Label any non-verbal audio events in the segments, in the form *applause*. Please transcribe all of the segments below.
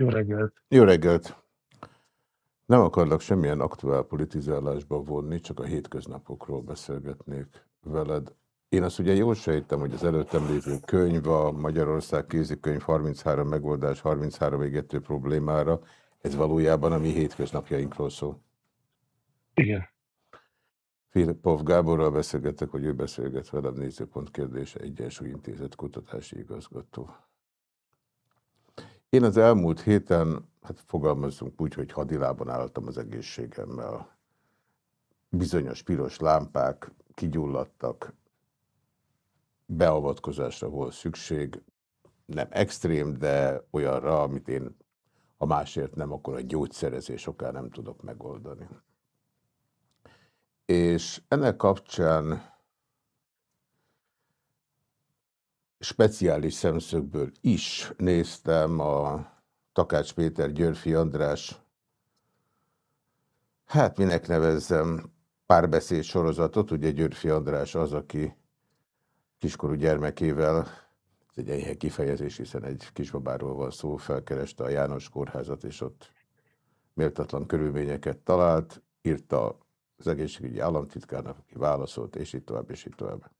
Jó reggelt! Jó reggelt! Nem akarlak semmilyen aktuál politizálásba vonni, csak a hétköznapokról beszélgetnék veled. Én azt ugye jól sejtem, hogy az előttem lévő könyv, a Magyarország kézikönyv 33 megoldás, 33 égető problémára, ez valójában a mi hétköznapjainkról szól. Igen. Filipov Gáborral beszélgetek, hogy ő beszélget velem nézőpont kérdése, Egyensúlyintézet kutatási igazgató. Én az elmúlt héten, hát fogalmazzunk úgy, hogy hadilában álltam az egészségemmel. Bizonyos piros lámpák kigyulladtak, beavatkozásra volt szükség, nem extrém, de olyanra, amit én, ha másért nem, akkor a gyógyszerezés okán nem tudok megoldani. És ennek kapcsán speciális szemszögből is néztem a Takács Péter Györfi András, hát minek nevezzem, párbeszéd sorozatot, ugye Györfi András az, aki kiskorú gyermekével, ez egy enyhe kifejezés, hiszen egy kisbabáról van szó, felkereste a János kórházat, és ott méltatlan körülményeket talált, írta az egészségügyi államtitkárnak, aki válaszolt, és így tovább, és így tovább.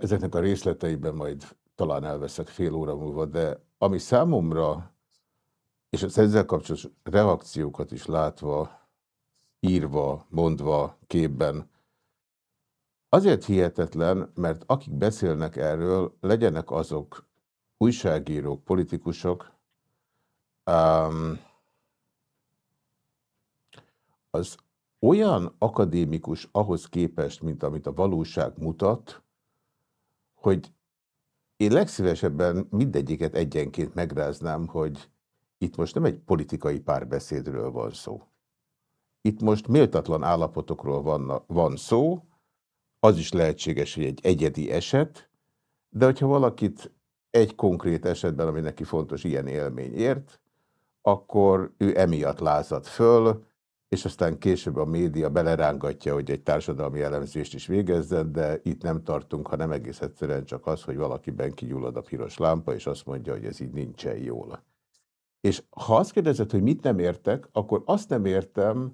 Ezeknek a részleteiben majd talán elveszek fél óra múlva, de ami számomra, és az ezzel kapcsolatos reakciókat is látva, írva, mondva, képben, azért hihetetlen, mert akik beszélnek erről, legyenek azok újságírók, politikusok, az olyan akadémikus ahhoz képest, mint amit a valóság mutat, hogy én legszívesebben mindegyiket egyenként megráznám, hogy itt most nem egy politikai párbeszédről van szó. Itt most méltatlan állapotokról van, van szó, az is lehetséges, hogy egy egyedi eset, de hogyha valakit egy konkrét esetben, ami neki fontos ilyen élmény ért, akkor ő emiatt lázad föl, és aztán később a média belerángatja, hogy egy társadalmi elemzést is végezzen, de itt nem tartunk, hanem egész egyszerűen csak az, hogy valakiben kigyullad a piros lámpa, és azt mondja, hogy ez így nincsen jól. És ha azt kérdezed, hogy mit nem értek, akkor azt nem értem,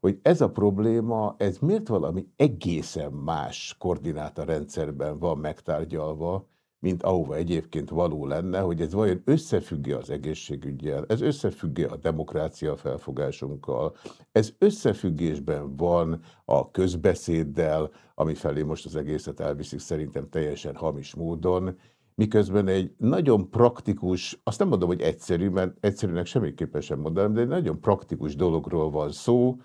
hogy ez a probléma, ez miért valami egészen más koordinátorrendszerben van megtárgyalva, mint ahova egyébként való lenne, hogy ez vajon összefügg az egészségügyel, ez összefügg a demokrácia felfogásunkkal, ez összefüggésben van a közbeszéddel, ami felé most az egészet elviszik szerintem teljesen hamis módon, miközben egy nagyon praktikus, azt nem mondom, hogy egyszerű, mert egyszerűnek semmiképpen sem mondanám, de egy nagyon praktikus dologról van szó,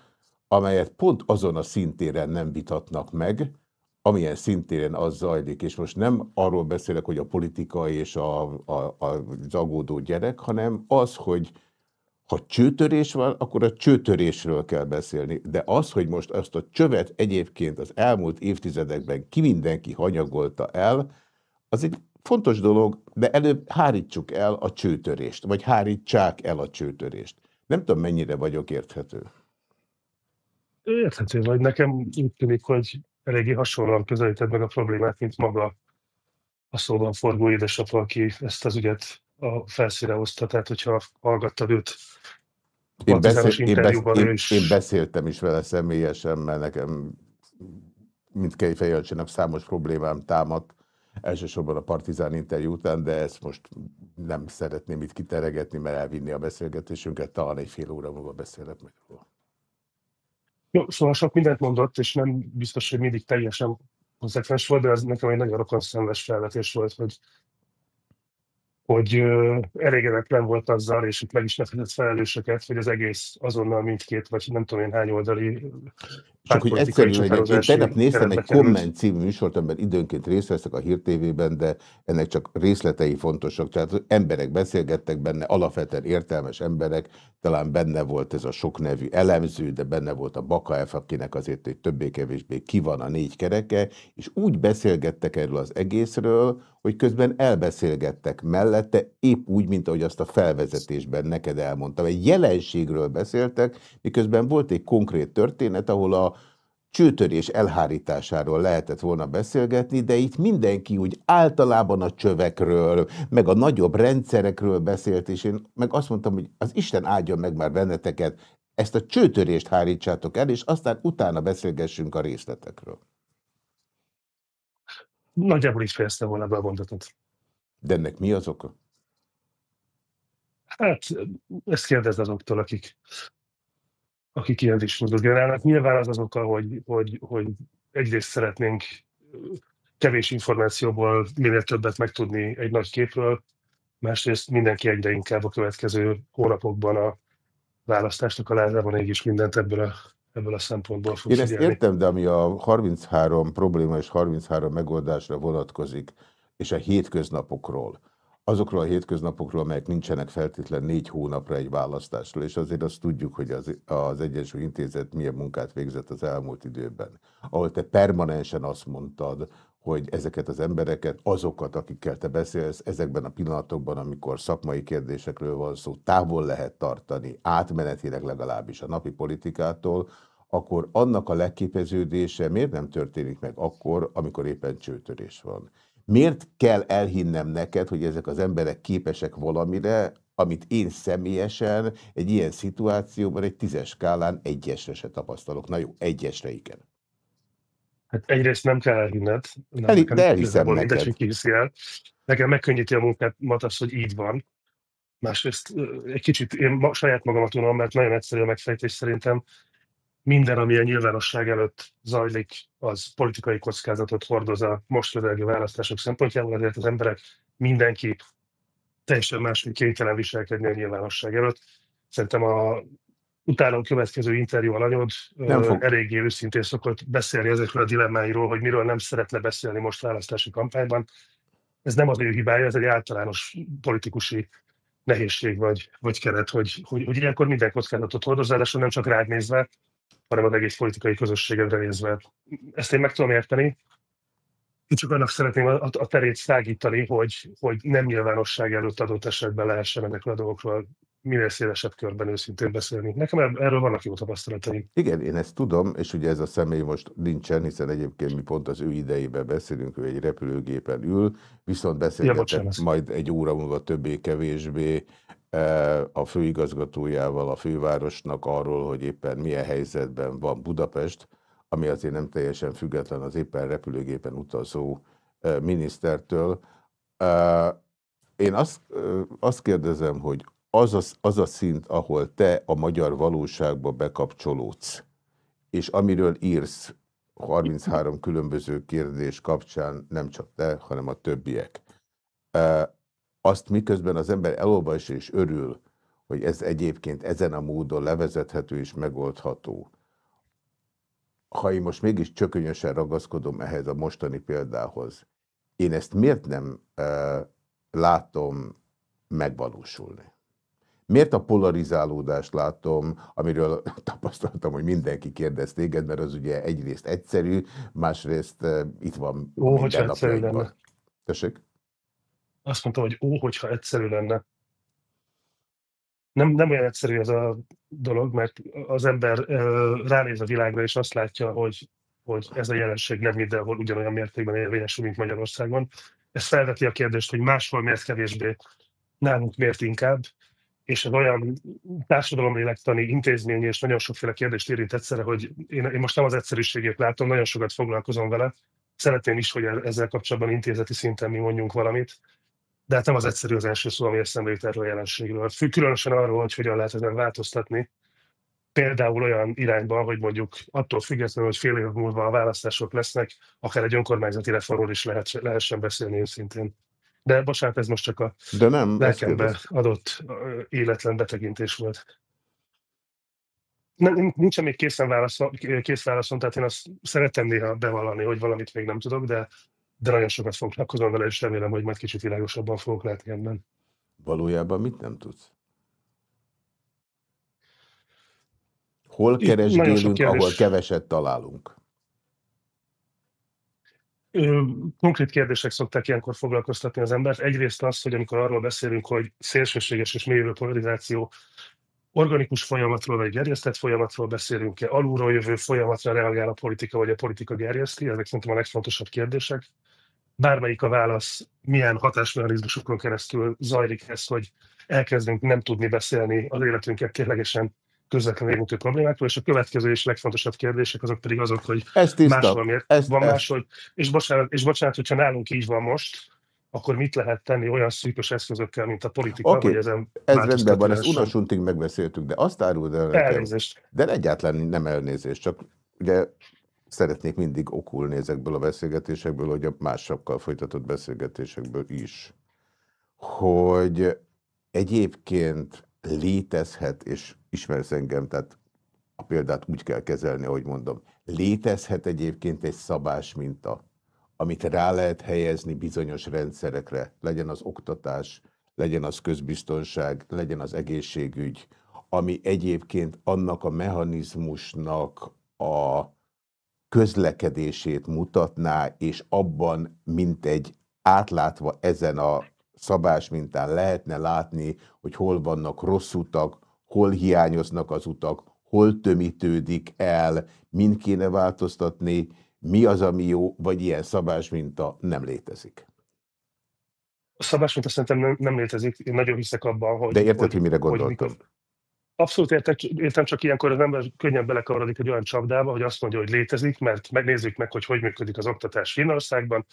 amelyet pont azon a szintéren nem vitatnak meg, amilyen szintén az zajlik, és most nem arról beszélek, hogy a politika és a, a, az aggódó gyerek, hanem az, hogy ha csőtörés van, akkor a csőtörésről kell beszélni. De az, hogy most azt a csövet egyébként az elmúlt évtizedekben ki mindenki hanyagolta el, az egy fontos dolog, de előbb hárítsuk el a csőtörést, vagy hárítsák el a csőtörést. Nem tudom, mennyire vagyok érthető. Érthető vagy. Nekem úgy tűnik, hogy eléggé hasonlóan közelíted meg a problémát, mint maga a szóban forgó édesapa, aki ezt az ügyet a felszíre hozta. Tehát, hogyha hallgattad őt én, beszél, én, besz, én, is... én beszéltem is vele személyesen, mert nekem mint Kejfej számos problémám támadt, elsősorban a Partizán interjú után, de ezt most nem szeretném itt kiteregetni, mert elvinni a beszélgetésünket, talán egy fél óra múlva beszélek meg róla. Jó, szóval sok mindent mondott, és nem biztos, hogy mindig teljesen konzekvens volt, de ez nekem egy nagyon rokon szenves felvetés volt, hogy hogy elégedetlen volt azzal, és itt meg is nevezett felelősöket, hogy az egész azonnal mindkét, vagy nem tudom én hány oldali Csak hogy egyszerűen, hogy én tegnap néztem egy komment című műsort, amiben időnként részt veszek a Hír TV-ben, de ennek csak részletei fontosak. Tehát emberek beszélgettek benne, alapvetően értelmes emberek, talán benne volt ez a sok nevű elemző, de benne volt a Bakaev, akinek azért hogy többé-kevésbé ki van a négy kereke, és úgy beszélgettek erről az egészről, hogy közben elbeszélgettek mellette, épp úgy, mint ahogy azt a felvezetésben neked elmondtam. Egy jelenségről beszéltek, miközben volt egy konkrét történet, ahol a csőtörés elhárításáról lehetett volna beszélgetni, de itt mindenki úgy általában a csövekről, meg a nagyobb rendszerekről beszélt, és én meg azt mondtam, hogy az Isten áldjon meg már benneteket, ezt a csőtörést hárítsátok el, és aztán utána beszélgessünk a részletekről. Nagyjából is fejezte volna be a mondatot. De ennek mi az oka? Hát, ezt kérdezd azoktól, akik, akik ilyen diskurzus generálnak. Nyilván az az oka, hogy, hogy, hogy egyrészt szeretnénk kevés információból minél többet megtudni egy nagy képről, másrészt mindenki egyre inkább a következő hónapokban a választásnak a lázában is mindent ebből a, ebből a szempontból fog Én ezt értem, de ami a 33 probléma és 33 megoldásra vonatkozik, és a hétköznapokról, azokról a hétköznapokról, amelyek nincsenek feltétlen négy hónapra egy választásról, és azért azt tudjuk, hogy az, az Egyensúly Intézet milyen munkát végzett az elmúlt időben, ahol te permanensen azt mondtad, hogy ezeket az embereket, azokat, akikkel te beszélsz, ezekben a pillanatokban, amikor szakmai kérdésekről van szó, távol lehet tartani, átmenetileg legalábbis a napi politikától, akkor annak a legképeződése miért nem történik meg akkor, amikor éppen csőtörés van? Miért kell elhinnem neked, hogy ezek az emberek képesek valamire, amit én személyesen egy ilyen szituációban egy tízes skálán egyesre se tapasztalok. Na jó, egyesre igen. Hát egyrészt nem kell elhinned. Nem, El, de elhiszem neked. Mindegy, kihiszi el. Nekem megkönnyíti a munkámat az, hogy így van. Másrészt egy kicsit én ma, saját magamat unom, mert nagyon egyszerű a megfejtés szerintem minden, ami a nyilvánosság előtt zajlik, az politikai kockázatot hordoz a most közelgő választások szempontjából, ezért az emberek, mindenki teljesen máshogy kénytelen viselkedni a nyilvánosság előtt. Szerintem a utána következő interjú alanyod fog. eléggé őszintén szokott beszélni ezekről a dilemmáiról, hogy miről nem szeretne beszélni most választási kampányban. Ez nem az ő hibája, ez egy általános politikusi nehézség vagy, vagy keret, hogy, hogy, hogy ilyenkor minden kockázatot hordoz, nem csak rád nézve, hanem az egész politikai közösségedre nézve. Ezt én meg tudom érteni. Én csak annak szeretném a, a terét szágítani, hogy, hogy nem nyilvánosság előtt adott esetben lehessen ezekről a dolgokról minél szélesebb körben őszintén beszélni. Nekem erről vannak jó tapasztalataim. Igen, én ezt tudom, és ugye ez a személy most nincsen, hiszen egyébként mi pont az ő idejében beszélünk, ő egy repülőgépen ül, viszont beszélgetek ja, majd egy óra múlva többé-kevésbé a főigazgatójával a fővárosnak arról, hogy éppen milyen helyzetben van Budapest, ami azért nem teljesen független az éppen repülőgépen utazó minisztertől. Én azt, azt kérdezem, hogy az a, az a szint, ahol te a magyar valóságba bekapcsolódsz, és amiről írsz 33 különböző kérdés kapcsán, nem csak te, hanem a többiek, azt miközben az ember elolvas és örül, hogy ez egyébként ezen a módon levezethető és megoldható. Ha én most mégis csökönyösen ragaszkodom ehhez a mostani példához, én ezt miért nem e, látom megvalósulni? Miért a polarizálódást látom, amiről *laughs* tapasztaltam, hogy mindenki kérdez téged, mert az ugye egyrészt egyszerű, másrészt uh, itt van Ó, minden napjainkban. Tessék? Azt mondta, hogy ó, hogyha egyszerű lenne. Nem, nem olyan egyszerű ez a dolog, mert az ember ránéz a világra, és azt látja, hogy, hogy ez a jelenség nem mindenhol ugyanolyan mértékben érvényesül, mint Magyarországon. Ez felveti a kérdést, hogy máshol miért kevésbé, nálunk miért inkább, és ez olyan társadalomlélektani intézmény, és nagyon sokféle kérdést érint egyszerre, hogy én, én most nem az egyszerűségét látom, nagyon sokat foglalkozom vele. Szeretném is, hogy ezzel kapcsolatban intézeti szinten mi mondjunk valamit de hát nem az egyszerű az első szó, ami eszembe jut erről a jelenségről. Különösen arról, hogy hogyan lehet ezen változtatni. Például olyan irányban, hogy mondjuk attól függetlenül, hogy fél év múlva a választások lesznek, akár egy önkormányzati reformról is lehet, lehessen beszélni őszintén. De bocsánat, ez most csak a De nem, lelkembe adott életlen betegintés volt. Nem, nincsen még készen válaszom, kész válaszom, tehát én azt szeretem néha bevallani, hogy valamit még nem tudok, de de nagyon sokat foglalkozom vele, és remélem, hogy majd kicsit világosabban fogok látni ebben. Valójában mit nem tudsz? Hol keresgélünk, ahol keveset találunk? Konkrét kérdések szokták ilyenkor foglalkoztatni az embert. Egyrészt az, hogy amikor arról beszélünk, hogy szélsőséges és mélyülő polarizáció organikus folyamatról vagy gerjesztett folyamatról beszélünk-e, alulról jövő folyamatra reagál a politika, vagy a politika gerjeszti, ezek szerintem a legfontosabb kérdések. Bármelyik a válasz, milyen hatásmechanizmusokon keresztül zajlik ez, hogy elkezdünk nem tudni beszélni az életünket ténylegesen közvetlenül érintő problémákról, és a következő és legfontosabb kérdések azok pedig azok, hogy ez máshol miért ez, van ez. máshol, és bocsánat, és bocsánat, hogyha nálunk így van most, akkor mit lehet tenni olyan szűkös eszközökkel, mint a politika, okay. hogy ezen Ez rendben van, ezt unasuntig megbeszéltük, de azt áruld el Elnézést. De egyáltalán nem elnézést, csak ugye szeretnék mindig okulni ezekből a beszélgetésekből, hogy a másokkal folytatott beszélgetésekből is, hogy egyébként létezhet, és ismersz engem, tehát a példát úgy kell kezelni, ahogy mondom, létezhet egyébként egy szabás minta, amit rá lehet helyezni bizonyos rendszerekre, legyen az oktatás, legyen az közbiztonság, legyen az egészségügy, ami egyébként annak a mechanizmusnak a közlekedését mutatná, és abban, mint egy átlátva ezen a szabás mintán lehetne látni, hogy hol vannak rossz utak, hol hiányoznak az utak, hol tömítődik el, mind kéne változtatni, mi az, ami jó, vagy ilyen szabásminta nem létezik? A szabásminta szerintem nem, nem létezik. Én nagyon hiszek abban, hogy... De érted, hogy, hogy mire gondoltam? Hogy mikor, Abszolút értek, értem, csak ilyenkor az ember könnyen belekavarodik egy olyan csapdába, hogy azt mondja, hogy létezik, mert megnézzük meg, hogy hogy működik az oktatás Finnországban,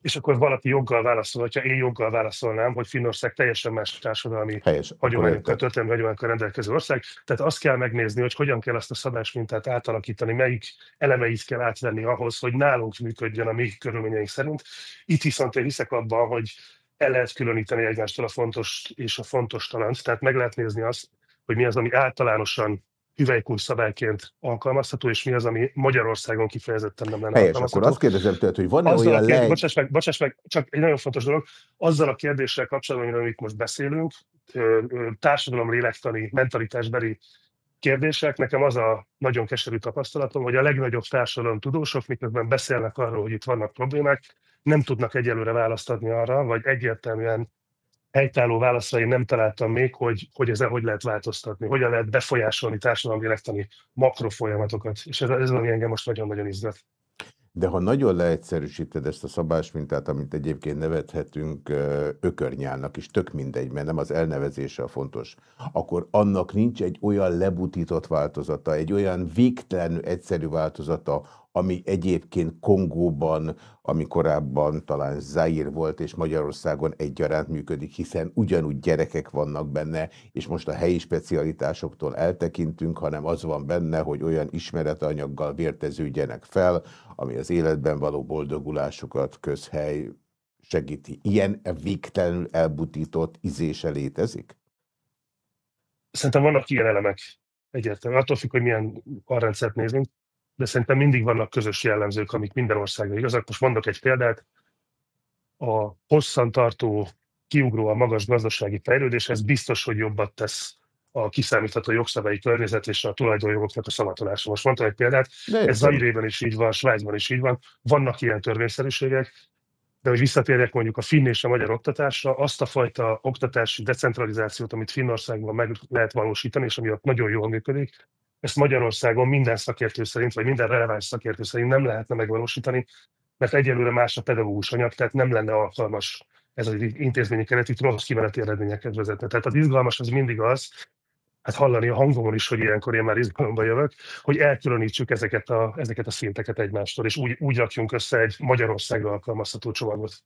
és akkor valaki joggal válaszol, hogyha én joggal válaszolnám, hogy Finnország teljesen más társadalmi Helyes, hagyományokkal, történelmi hagyományokkal rendelkező ország. Tehát azt kell megnézni, hogy hogyan kell azt a szabásmintát átalakítani, melyik elemeit kell átvenni ahhoz, hogy nálunk működjön a mi körülményeink szerint. Itt viszont én hiszek abban, hogy el lehet különíteni egymástól a fontos és a fontos talant, tehát meg lehet nézni azt, hogy mi az, ami általánosan hüvelykúj szabályként alkalmazható, és mi az, ami Magyarországon kifejezetten nem lenne Helyes, alkalmazható. akkor azt kérdezem tőled, hogy van-e olyan kérdés, leg... bocsáss, meg, bocsáss meg, csak egy nagyon fontos dolog, azzal a kérdéssel kapcsolatban, amiről itt most beszélünk, társadalom lélektani, mentalitásbeli kérdések, nekem az a nagyon keserű tapasztalatom, hogy a legnagyobb társadalom tudósok, miközben beszélnek arról, hogy itt vannak problémák, nem tudnak egyelőre választ adni arra, vagy egyértelműen helytálló válaszra én nem találtam még, hogy, hogy ezzel hogy lehet változtatni, hogyan lehet befolyásolni társadalmi makrofolyamatokat. És ez, ez ami engem most nagyon-nagyon izgat. De ha nagyon leegyszerűsíted ezt a szabásmintát, amit egyébként nevethetünk ökörnyálnak is, tök mindegy, mert nem az elnevezése a fontos, akkor annak nincs egy olyan lebutított változata, egy olyan végtelenül egyszerű változata, ami egyébként Kongóban, ami korábban talán Zaire volt, és Magyarországon egyaránt működik, hiszen ugyanúgy gyerekek vannak benne, és most a helyi specialitásoktól eltekintünk, hanem az van benne, hogy olyan ismeretanyaggal vérteződjenek fel, ami az életben való boldogulásukat közhely segíti. Ilyen végtelenül elbutított izése létezik? Szerintem vannak ilyen elemek egyértelműen. Attól függ, hogy milyen arrendszert nézünk de szerintem mindig vannak közös jellemzők, amik minden országra igazak. Most mondok egy példát. A hosszantartó, kiugró a magas gazdasági fejlődés, ez biztos, hogy jobbat tesz a kiszámítható jogszabályi környezet és a tulajdonjogoknak a szamatolása. Most mondtam egy példát, de ez Zairében is így van, Svájcban is így van, vannak ilyen törvényszerűségek, de hogy visszatérjek mondjuk a finn és a magyar oktatásra, azt a fajta oktatási decentralizációt, amit Finnországban meg lehet valósítani, és ami ott nagyon jól működik, ezt Magyarországon minden szakértő szerint, vagy minden releváns szakértő szerint nem lehetne megvalósítani, mert egyelőre más a pedagógus anyag, tehát nem lenne alkalmas ez az intézményi itt rossz kimeneti eredményeket vezetne. Tehát az izgalmas az mindig az, hát hallani a hangomon is, hogy ilyenkor én már izgalomba jövök, hogy elkülönítsük ezeket a, ezeket a szinteket egymástól, és úgy, úgy rakjunk össze egy Magyarországra alkalmazható csomagot.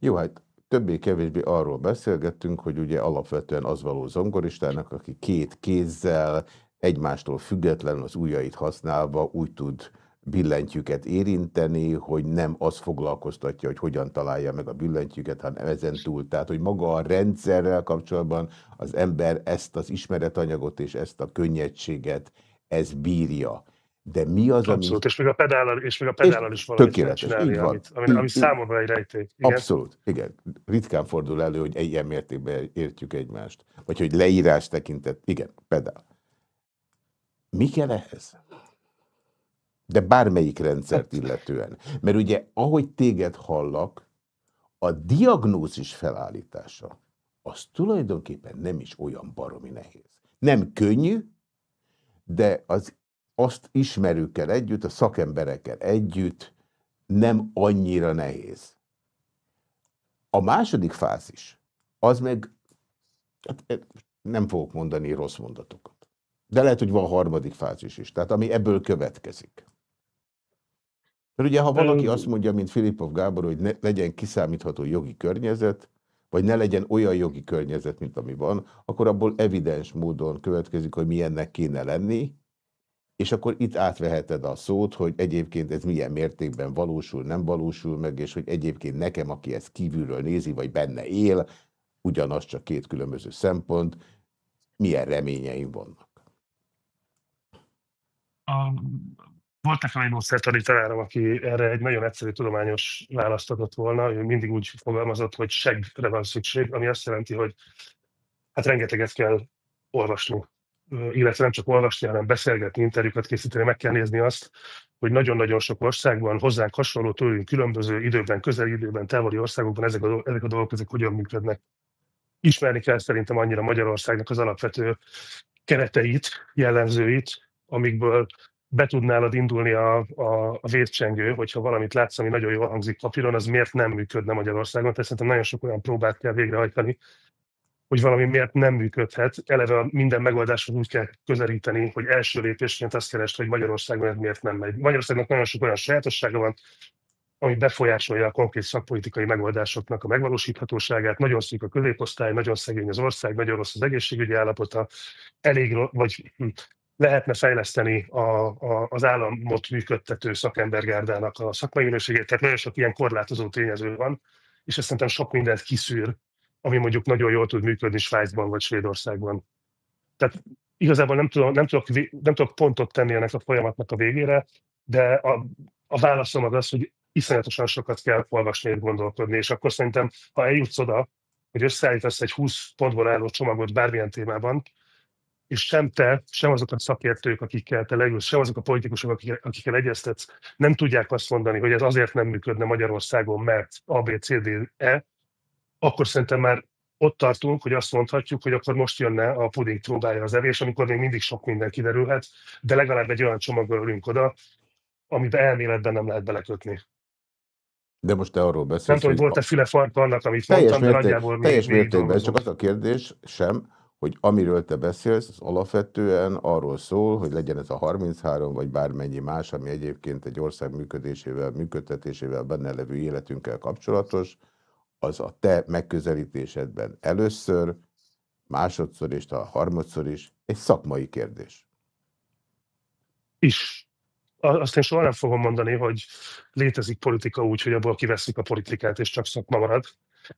Jó, hát többé-kevésbé arról beszélgettünk, hogy ugye alapvetően az való zongoristának, aki két kézzel egymástól függetlenül az ujjait használva úgy tud billentyűket érinteni, hogy nem az foglalkoztatja, hogy hogyan találja meg a billentyűket, hanem ezen túl. Tehát, hogy maga a rendszerrel kapcsolatban az ember ezt az ismeretanyagot és ezt a könnyedséget, ez bírja. De mi az, Abszolút, ami... és még a pedállal, és még a pedállal is valahogy tökéletes, csinálni, így van. Amit, ami, ami számomra egy rejték. Igen? Abszolút, igen. Ritkán fordul elő, hogy ilyen mértékben értjük egymást. Vagy hogy leírás tekintet, igen, pedál. Mi kell ehhez? De bármelyik rendszert illetően. Mert ugye, ahogy téged hallak, a diagnózis felállítása, az tulajdonképpen nem is olyan baromi nehéz. Nem könnyű, de az azt ismerőkkel együtt, a szakemberekkel együtt nem annyira nehéz. A második fázis, az meg, hát, eh, nem fogok mondani rossz mondatokat. De lehet, hogy van harmadik fázis is, tehát ami ebből következik. Mert ugye, ha valaki azt mondja, mint Filipov Gábor, hogy ne, legyen kiszámítható jogi környezet, vagy ne legyen olyan jogi környezet, mint ami van, akkor abból evidens módon következik, hogy milyennek kéne lenni, és akkor itt átveheted a szót, hogy egyébként ez milyen mértékben valósul, nem valósul meg, és hogy egyébként nekem, aki ezt kívülről nézi, vagy benne él, ugyanaz csak két különböző szempont, milyen reményeim vannak. A, volt nekem egy módszertani tanárom, aki erre egy nagyon egyszerű tudományos választ adott volna, ő mindig úgy fogalmazott, hogy segre van szükség, ami azt jelenti, hogy hát rengeteget kell olvasni illetve nem csak olvasni, hanem beszélgetni, interjúkat készíteni, meg kell nézni azt, hogy nagyon-nagyon sok országban, hozzánk hasonló, tőlünk különböző időben, közeli időben, távoli országokban ezek a, ezek a dolgok ezek hogyan működnek. Ismerni kell szerintem annyira Magyarországnak az alapvető kereteit, jellemzőit, amikből be tudnálad indulni a, a, a vércsengő, hogyha valamit látsz, ami nagyon jól hangzik papíron, az miért nem működne Magyarországon. Tehát szerintem nagyon sok olyan próbát kell végrehajtani, hogy valami miért nem működhet. Eleve minden megoldáshoz úgy kell közelíteni, hogy első lépésként azt keresd, hogy Magyarországon ez miért nem megy. Magyarországnak nagyon sok olyan sajátossága van, ami befolyásolja a konkrét szakpolitikai megoldásoknak a megvalósíthatóságát. Nagyon szűk a középosztály, nagyon szegény az ország, nagyon rossz az egészségügyi állapota, elég, vagy hm, lehetne fejleszteni a, a, az államot működtető szakembergárdának a szakmai minőségét. Tehát nagyon sok ilyen korlátozó tényező van, és ezt szerintem sok mindent kiszűr ami mondjuk nagyon jól tud működni Svájcban vagy Svédországban. Tehát igazából nem tudok, nem tudok, nem tudok pontot tenni ennek a folyamatnak a végére, de a, a válaszom az az, hogy iszonyatosan sokat kell olvasni és gondolkodni, és akkor szerintem, ha eljutsz oda, hogy összeállítasz egy 20 pontból álló csomagot bármilyen témában, és sem te, sem azok a szakértők, akikkel te leülsz, sem azok a politikusok, akikkel, akikkel egyeztetsz, nem tudják azt mondani, hogy ez azért nem működne Magyarországon, mert ABCDE, akkor szerintem már ott tartunk, hogy azt mondhatjuk, hogy akkor most jönne a puding próbálja az evés, amikor még mindig sok minden kiderülhet, de legalább egy olyan csomaggal örülünk oda, amiben elméletben nem lehet belekötni. De most te arról beszélsz, Nem tudom, hogy volt-e füle annak, amit teljes mondtam, mérték, de nagyjából Teljes még mértékben, csak az a kérdés sem, hogy amiről te beszélsz, az alapvetően arról szól, hogy legyen ez a 33, vagy bármennyi más, ami egyébként egy ország működésével, működtetésével benne levő életünkkel kapcsolatos, az a te megközelítésedben először, másodszor és a harmadszor is egy szakmai kérdés. Is. Azt én soha nem fogom mondani, hogy létezik politika úgy, hogy abból kiveszik a politikát, és csak szakma marad.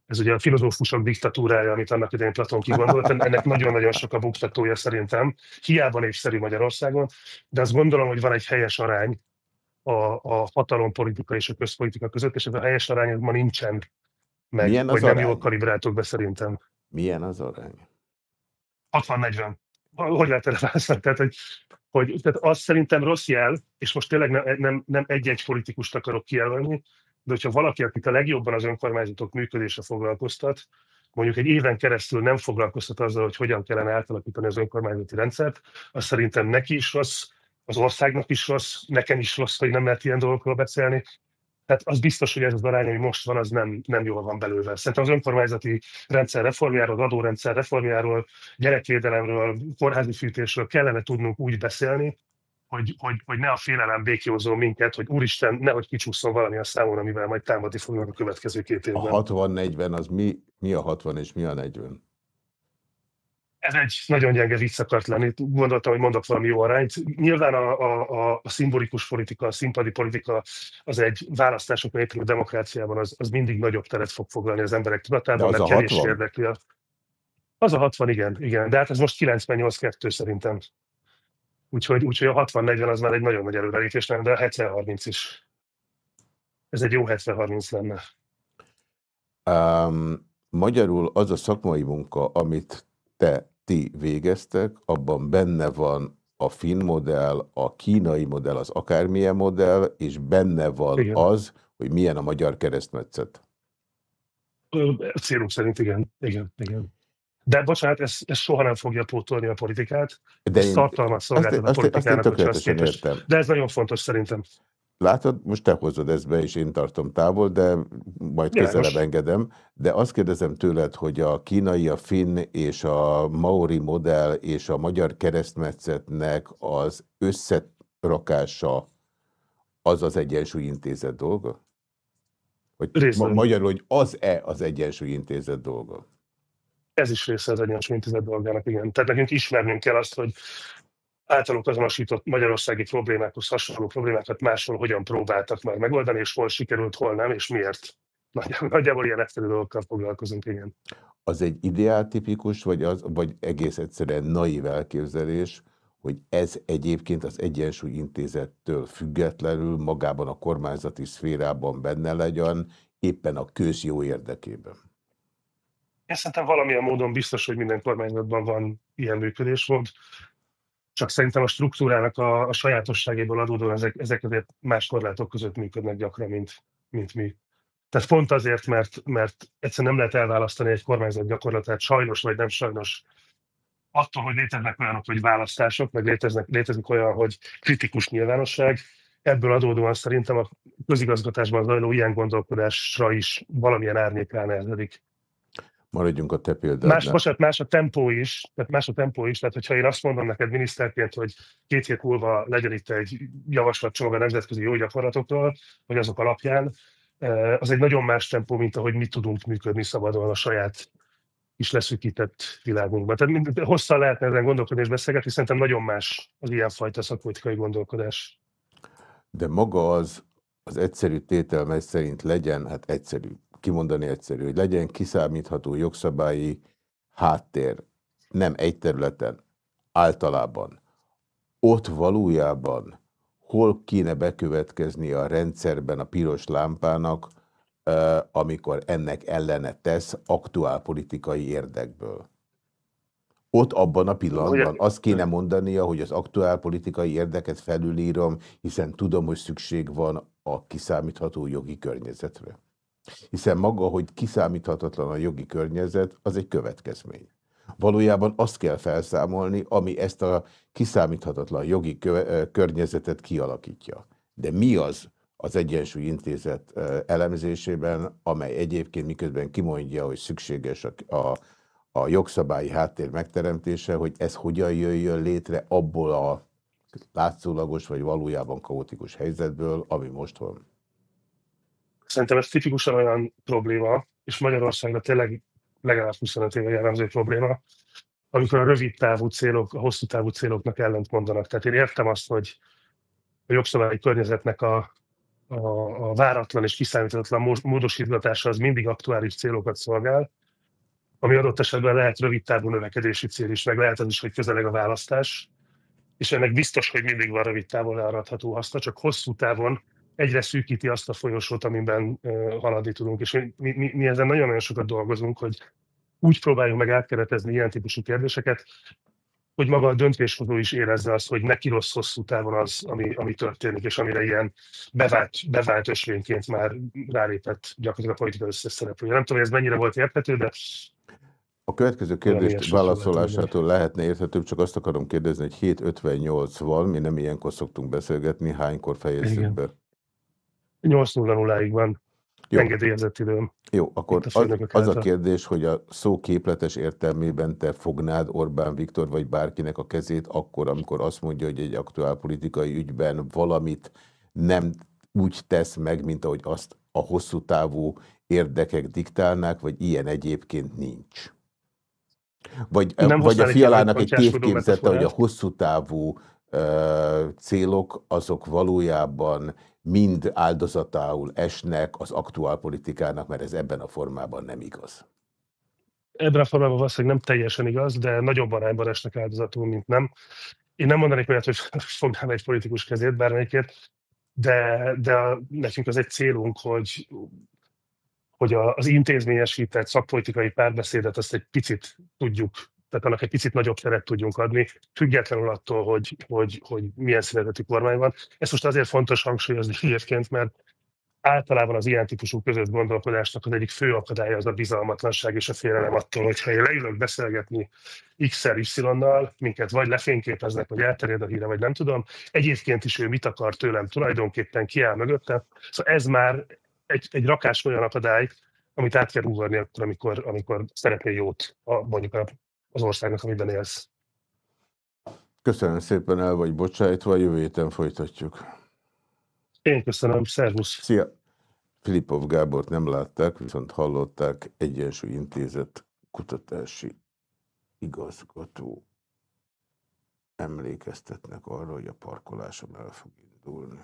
Ez ugye a filozófusok diktatúrája, amit annak idején Platon kigondolt. Ennek nagyon-nagyon sok a buktatója szerintem. Hiába népszerű Magyarországon, de azt gondolom, hogy van egy helyes arány a, a hatalompolitika és a közpolitika között, és ez a helyes arány ma nincsen meg Milyen az hogy arány? nem jól kalibráltuk be szerintem. Milyen az arány? 60-40. Hogy lehet erre válaszolni? Tehát, hogy, hogy tehát az szerintem rossz jel, és most tényleg nem, nem, nem egy-egy politikust akarok kijelölni, de hogyha valaki, akit a legjobban az önkormányzatok működése foglalkoztat, mondjuk egy éven keresztül nem foglalkoztat azzal, hogy hogyan kellene átalakítani az önkormányzati rendszert, az szerintem neki is rossz, az országnak is rossz, nekem is rossz, hogy nem lehet ilyen dolgokról beszélni, tehát az biztos, hogy ez az arány, ami most van, az nem, nem jól van belőle. Szerintem az önkormányzati rendszer reformjáról, az adórendszer reformjáról, gyerekvédelemről, kórházi fűtésről kellene tudnunk úgy beszélni, hogy, hogy, hogy ne a félelem békjózó minket, hogy úristen, nehogy kicsúszson valami a számon, amivel majd támadni fognak a következő két évben. A 60-40 az mi, mi a 60 és mi a 40? ez egy nagyon gyenge vicc akart lenni. Gondoltam, hogy mondok valami jó arányt. Nyilván a, a, a szimbolikus politika, a színpadi politika az egy választásokon épülő demokráciában az, az mindig nagyobb teret fog foglalni az emberek tudatában, mert kevés érdekli. Az a 60, igen, igen. De hát ez most 98-2 szerintem. Úgyhogy, úgyhogy a 60-40 az már egy nagyon nagy előrelépés lenne, de a 70-30 is. Ez egy jó 70-30 lenne. Um, magyarul az a szakmai munka, amit te ti végeztek, abban benne van a finn modell, a kínai modell, az akármilyen modell, és benne van igen. az, hogy milyen a magyar keresztmetszet. Célunk szerint igen. igen, igen. De bocsánat, ez, ez soha nem fogja pótolni a politikát. De ez én, tartalmat szolgáltat azt, a politikának. azt, azt én értem. De ez nagyon fontos szerintem. Látod, most te hozod ezt be, és én tartom távol, de majd közelebb engedem. De azt kérdezem tőled, hogy a kínai, a finn és a maori modell és a magyar keresztmetszetnek az összerakása az az Egyensúlyintézet dolga? Hogy ma magyarul, hogy az-e az Egyensúlyintézet dolga? Ez is része az Egyensúlyintézet dolgának, igen. Tehát nekünk ismernünk kell azt, hogy általuk azonosított magyarországi problémákhoz hasonló problémákat máshol hogyan próbáltak már megoldani, és hol sikerült, hol nem, és miért. Nagyjából ilyen egyszerű dolgokkal foglalkozunk, igen. Az egy ideáltipikus, vagy, az, vagy egész egyszerűen naív elképzelés, hogy ez egyébként az Egyensúly Intézettől függetlenül magában a kormányzati szférában benne legyen, éppen a közjó érdekében? Én szerintem valamilyen módon biztos, hogy minden kormányzatban van ilyen működésmód, csak szerintem a struktúrának a, a sajátosságéból adódóan ezek, ezek azért más korlátok között működnek gyakran, mint, mint mi. Tehát pont azért, mert, mert egyszerűen nem lehet elválasztani egy kormányzat gyakorlatát, sajnos vagy nem sajnos attól, hogy léteznek olyanok, hogy választások, meg léteznek, létezik olyan, hogy kritikus nyilvánosság, ebből adódóan szerintem a közigazgatásban zajló ilyen gondolkodásra is valamilyen árnyék ránehezedik. Maradjunk a te példádnál. Más, bocsánat, más a tempó is, tehát más a tempó is, tehát hogyha én azt mondom neked miniszterként, hogy két hét múlva legyen itt egy javaslatcsomag a nemzetközi jó gyakorlatokról, vagy azok alapján, eh, az egy nagyon más tempó, mint ahogy mi tudunk működni szabadon a saját is leszűkített világunkban. Tehát hosszan lehetne ezen gondolkodni és beszélgetni, szerintem nagyon más az ilyenfajta szakpolitikai gondolkodás. De maga az, az egyszerű tétel, szerint legyen, hát egyszerű, kimondani egyszerű, hogy legyen kiszámítható jogszabályi háttér, nem egy területen, általában. Ott valójában hol kéne bekövetkezni a rendszerben a piros lámpának, amikor ennek ellene tesz aktuál politikai érdekből. Ott abban a pillanatban azt kéne mondania, hogy az aktuál politikai érdeket felülírom, hiszen tudom, hogy szükség van a kiszámítható jogi környezetre. Hiszen maga, hogy kiszámíthatatlan a jogi környezet, az egy következmény. Valójában azt kell felszámolni, ami ezt a kiszámíthatatlan jogi környezetet kialakítja. De mi az, az Egyensúly Intézet elemzésében, amely egyébként miközben kimondja, hogy szükséges a, a, a jogszabályi háttér megteremtése, hogy ez hogyan jöjjön létre abból a látszólagos vagy valójában kaotikus helyzetből, ami most van. Szerintem ez tipikusan olyan probléma, és Magyarországra tényleg legalább 25 éve jellemző probléma, amikor a rövid távú célok, a hosszú távú céloknak ellent mondanak. Tehát én értem azt, hogy a jogszabályi környezetnek a, a, a váratlan és kiszámíthatatlan módosítgatása az mindig aktuális célokat szolgál, ami adott esetben lehet rövid távú növekedési cél is, meg lehet az is, hogy közeleg a választás, és ennek biztos, hogy mindig van rövid távon learadható haszna, csak hosszú távon egyre szűkíti azt a folyosót, amiben haladni tudunk. És mi, mi, mi ezen nagyon-nagyon sokat dolgozunk, hogy úgy próbáljunk meg átkeretezni ilyen típusú kérdéseket, hogy maga a döntéshozó is érezze azt, hogy neki rossz hosszú távon az, ami, ami történik, és amire ilyen bevált, bevált ösvényként már rálépett gyakorlatilag a politika összeszereplője. Nem tudom, hogy ez mennyire volt érthető, de a következő kérdést válaszolásától lehetne érthetőbb, csak azt akarom kérdezni, hogy 7.58 van, mi nem ilyenkor szoktunk beszélgetni, hánykor fejezzük be? 8.00-ig van. Jó. engedélyezett időm. Jó, akkor az, az a kérdés, hogy a szó képletes értelmében te fognád Orbán Viktor vagy bárkinek a kezét akkor, amikor azt mondja, hogy egy aktuál politikai ügyben valamit nem úgy tesz meg, mint ahogy azt a hosszú távú érdekek diktálnák, vagy ilyen egyébként nincs. Vagy, nem vagy a fialának egy tévképzete, hogy a hosszú távú uh, célok azok valójában mind áldozatául esnek az aktuál politikának, mert ez ebben a formában nem igaz. Ebben a formában valószínűleg nem teljesen igaz, de nagyobb arányban esnek áldozatul, mint nem. Én nem mondanék olyat, hogy *laughs* fognám egy politikus kezét bármelyikért, de, de nekünk az egy célunk, hogy, hogy az intézményesített szakpolitikai párbeszédet azt egy picit tudjuk tehát annak egy picit nagyobb teret tudjunk adni, függetlenül attól, hogy, hogy, hogy milyen színeteti kormány van. Ez most azért fontos hangsúlyozni egyébként, mert általában az ilyen típusú közös gondolkodásnak az egyik fő akadálya az a bizalmatlanság és a félelem attól, hogyha én leülök beszélgetni X-el, Y-nal, minket vagy lefényképeznek, vagy elterjed a híre, vagy nem tudom, egyébként is ő mit akar tőlem tulajdonképpen, kiáll mögötte. Szóval ez már egy, egy rakás olyan akadály, amit át kell ugorni akkor, amikor, amikor szeretnél jót a, mondjuk az országnak, amiben élsz. Köszönöm szépen, el vagy bocsájtva, jövő héten folytatjuk. Én köszönöm, szervusz! Szia! Filipov Gábort nem látták, viszont hallották Egyensúly Intézet kutatási igazgató emlékeztetnek arra, hogy a parkolásom el fog indulni.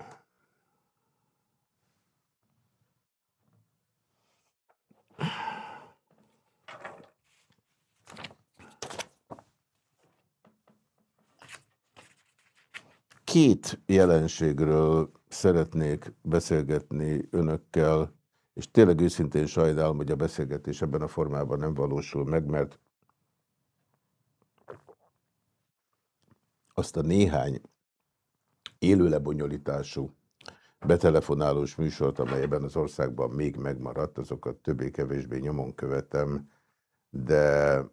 Két jelenségről szeretnék beszélgetni önökkel, és tényleg őszintén sajnálom, hogy a beszélgetés ebben a formában nem valósul meg, mert azt a néhány élő lebonyolítású betelefonálós műsort, amelyben az országban még megmaradt, azokat többé-kevésbé nyomon követem, de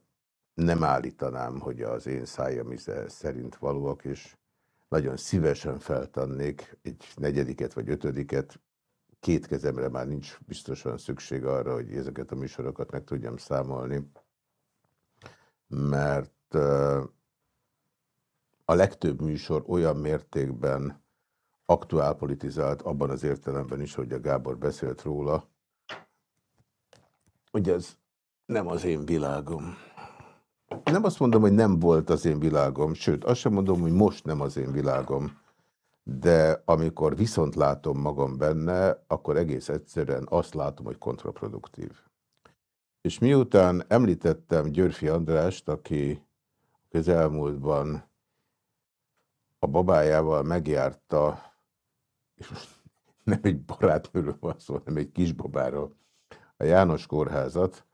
nem állítanám, hogy az én szájam szerint valóak, és nagyon szívesen feltannék egy negyediket vagy ötödiket. Két kezemre már nincs biztosan szükség arra, hogy ezeket a műsorokat meg tudjam számolni, mert a legtöbb műsor olyan mértékben aktuál politizált, abban az értelemben is, hogy a Gábor beszélt róla, hogy ez nem az én világom. Nem azt mondom, hogy nem volt az én világom, sőt, azt sem mondom, hogy most nem az én világom, de amikor viszont látom magam benne, akkor egész egyszerűen azt látom, hogy kontraproduktív. És miután említettem Györfi Andrást, aki közelmúltban a babájával megjárta, és most nem egy barátnőről van szó, hanem egy kisbabáról, a János kórházat,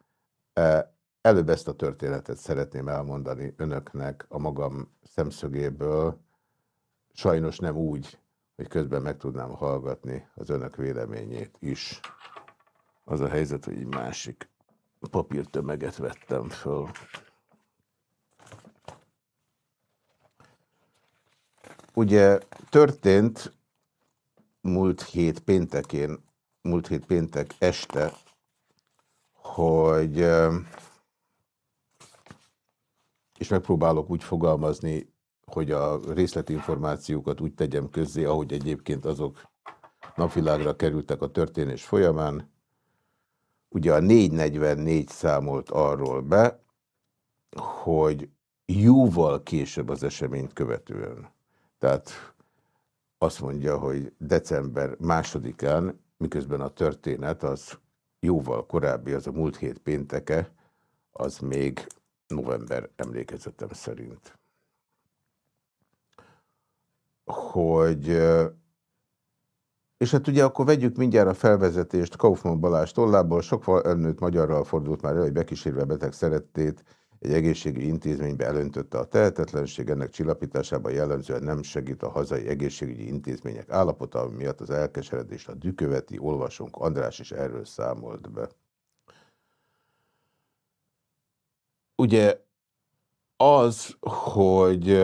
e, Előbb ezt a történetet szeretném elmondani önöknek a magam szemszögéből, sajnos nem úgy, hogy közben meg tudnám hallgatni az önök véleményét is. Az a helyzet, hogy egy másik papírtömeget vettem föl. Ugye történt múlt hét péntekén, múlt hét péntek este, hogy és megpróbálok úgy fogalmazni, hogy a részletinformációkat úgy tegyem közzé, ahogy egyébként azok napvilágra kerültek a történés folyamán. Ugye a 444 számolt arról be, hogy jóval később az eseményt követően. Tehát azt mondja, hogy december másodikán, miközben a történet az jóval korábbi, az a múlt hét pénteke, az még november emlékezetem szerint. Hogy, és hát ugye akkor vegyük mindjárt a felvezetést Kaufmann Balázs tollából, sok felnőtt magyarral fordult már el, hogy bekísérve beteg szerettét, egy egészségügyi intézménybe elöntötte a tehetetlenség, ennek csillapításában jellemzően nem segít a hazai egészségügyi intézmények állapota, miatt az elkeseredést a düköveti, olvasónk András is erről számolt be. Ugye az, hogy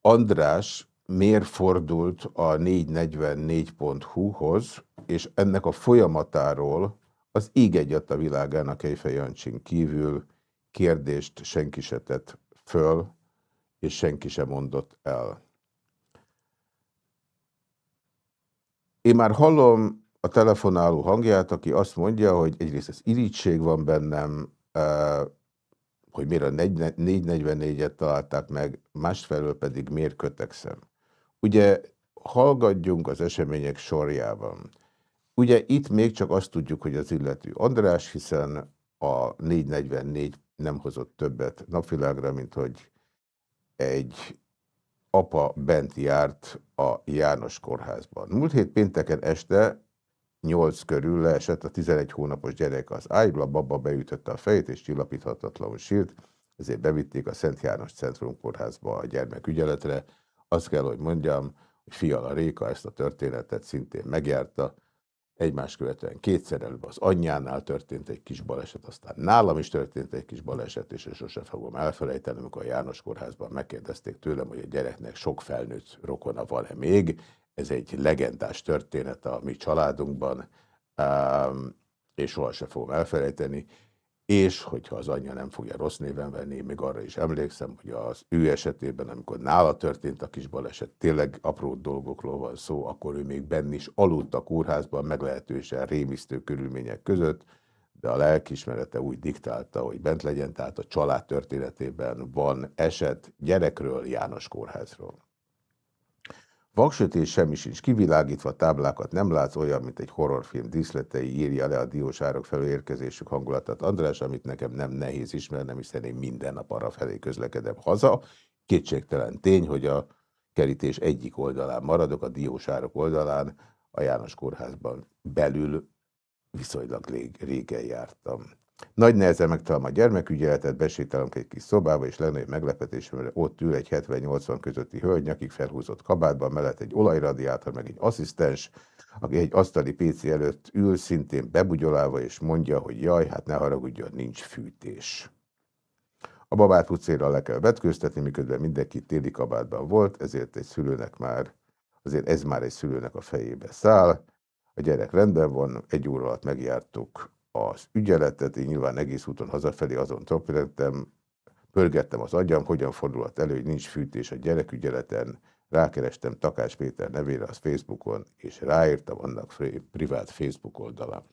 András miért fordult a 444.hu-hoz, és ennek a folyamatáról az íg egyat a világának Ejfej Jancsin kívül kérdést senki se tett föl, és senki sem mondott el. Én már hallom a telefonáló hangját, aki azt mondja, hogy egyrészt ez irítség van bennem, hogy miért a 444-et találták meg, másfelől pedig miért kötekszem. Ugye hallgatjunk az események sorjában. Ugye itt még csak azt tudjuk, hogy az illető András, hiszen a 444 nem hozott többet napvilágra, mint hogy egy apa bent járt a János kórházban. Múlt hét pénteken este 8 körül leesett a 11 hónapos gyerek az ágyba, baba beütötte a fejét és csillapíthatatlanul sírt, ezért bevitték a Szent János Centrum Kórházba a gyermekügyeletre. Azt kell, hogy mondjam, Fiala Réka ezt a történetet szintén megjárta, egymás követően kétszer előbb az anyjánál történt egy kis baleset, aztán nálam is történt egy kis baleset, és sose fogom elfelejteni, amikor a János kórházban megkérdezték tőlem, hogy a gyereknek sok felnőtt rokona van-e még. Ez egy legendás történet a mi családunkban, és sohasem fogom elfelejteni és hogyha az anyja nem fogja rossz néven venni, még arra is emlékszem, hogy az ő esetében, amikor nála történt a kis baleset, tényleg apró dolgokról van szó, akkor ő még benn is aludt a kórházban, meglehetősen rémisztő körülmények között, de a lelkismerete úgy diktálta, hogy bent legyen, tehát a család történetében van eset gyerekről, János kórházról. Vaksötés semmi sincs kivilágítva, táblákat nem látsz, olyan, mint egy horrorfilm díszletei, írja le a diósárok felől érkezésük hangulatát. András, amit nekem nem nehéz ismernem, hiszen én minden nap arra felé közlekedem haza. Kétségtelen tény, hogy a kerítés egyik oldalán maradok, a diósárok oldalán, a János kórházban belül viszonylag régen jártam. Nagy nehezen megtalálom a gyermekügyeletet, besétálunk egy kis szobába, és legnagyobb meglepetésemre ott ül egy 70-80 közötti hölgy, nyakig felhúzott kabátban, mellett egy olajradiátor, meg egy asszisztens, aki egy asztali PC előtt ül, szintén bebugyolálva, és mondja, hogy jaj, hát ne haragudjon, nincs fűtés. A babát pucéra le kell vetkőztetni, miközben mindenki téli kabátban volt, ezért egy szülőnek már, azért ez már egy szülőnek a fejébe száll. A gyerek rendben van, egy óra alatt megjártuk az ügyeletet, én nyilván egész úton hazafelé azon toplettem, pörgettem az agyam, hogyan fordulhat elő, hogy nincs fűtés a gyerekügyeleten, rákerestem Takás Péter nevére az Facebookon, és ráírtam annak privát Facebook oldalán.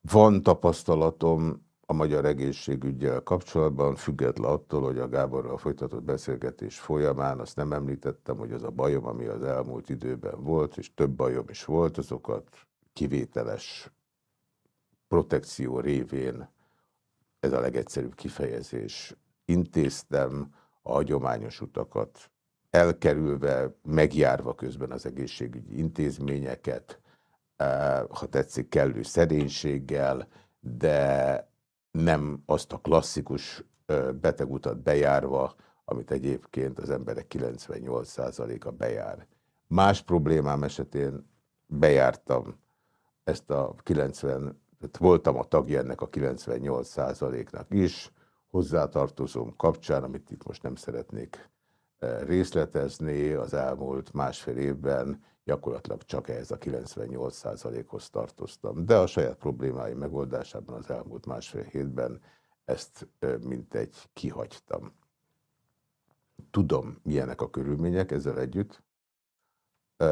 Van tapasztalatom a magyar egészségügyel kapcsolatban, független attól, hogy a Gáborral folytatott beszélgetés folyamán azt nem említettem, hogy az a bajom, ami az elmúlt időben volt, és több bajom is volt, azokat kivételes protekció révén, ez a legegyszerűbb kifejezés, intéztem a hagyományos utakat, elkerülve, megjárva közben az egészségügyi intézményeket, eh, ha tetszik, kellő szerénységgel, de nem azt a klasszikus betegutat bejárva, amit egyébként az emberek 98%-a bejár. Más problémám esetén bejártam ezt a 90, tehát voltam a tagja ennek a 98%-nak is, hozzátartozom kapcsán, amit itt most nem szeretnék részletezni, az elmúlt másfél évben gyakorlatilag csak ehhez a 98%-hoz tartoztam. De a saját problémái megoldásában az elmúlt másfél hétben ezt mintegy kihagytam. Tudom, milyenek a körülmények ezzel együtt,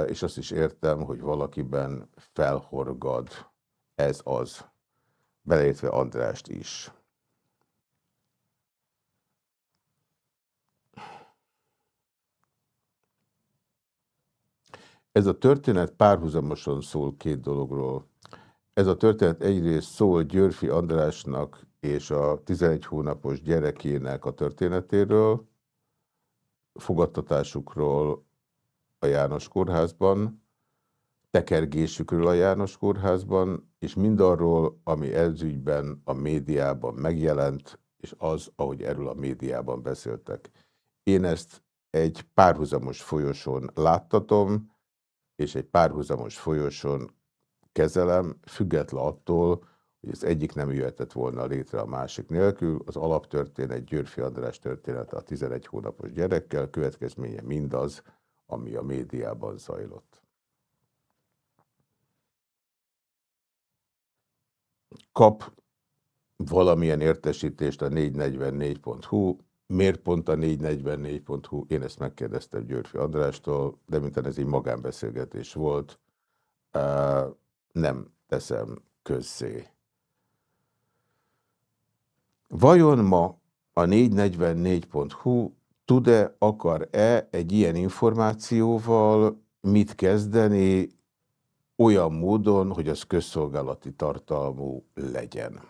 és azt is értem, hogy valakiben felhorgad ez az, beleértve Andrást is. Ez a történet párhuzamosan szól két dologról. Ez a történet egyrészt szól Györfi Andrásnak és a 11 hónapos gyerekének a történetéről, fogadtatásukról a János kórházban, tekergésükről a János kórházban, és mindarról, ami ezügyben a médiában megjelent, és az, ahogy erről a médiában beszéltek. Én ezt egy párhuzamos folyosón láttatom, és egy párhuzamos folyosón kezelem, független attól, hogy az egyik nem jöhetett volna létre a másik nélkül. Az alaptörténet Györfi András története a 11 hónapos gyerekkel, következménye mindaz, ami a médiában zajlott. Kap valamilyen értesítést a 444.hu, Miért pont a 444.hu? Én ezt megkérdeztem Györfi Andrástól, de mint ez egy magánbeszélgetés volt, nem teszem közzé. Vajon ma a 444.hu tud-e, akar-e egy ilyen információval mit kezdeni olyan módon, hogy az közszolgálati tartalmú legyen?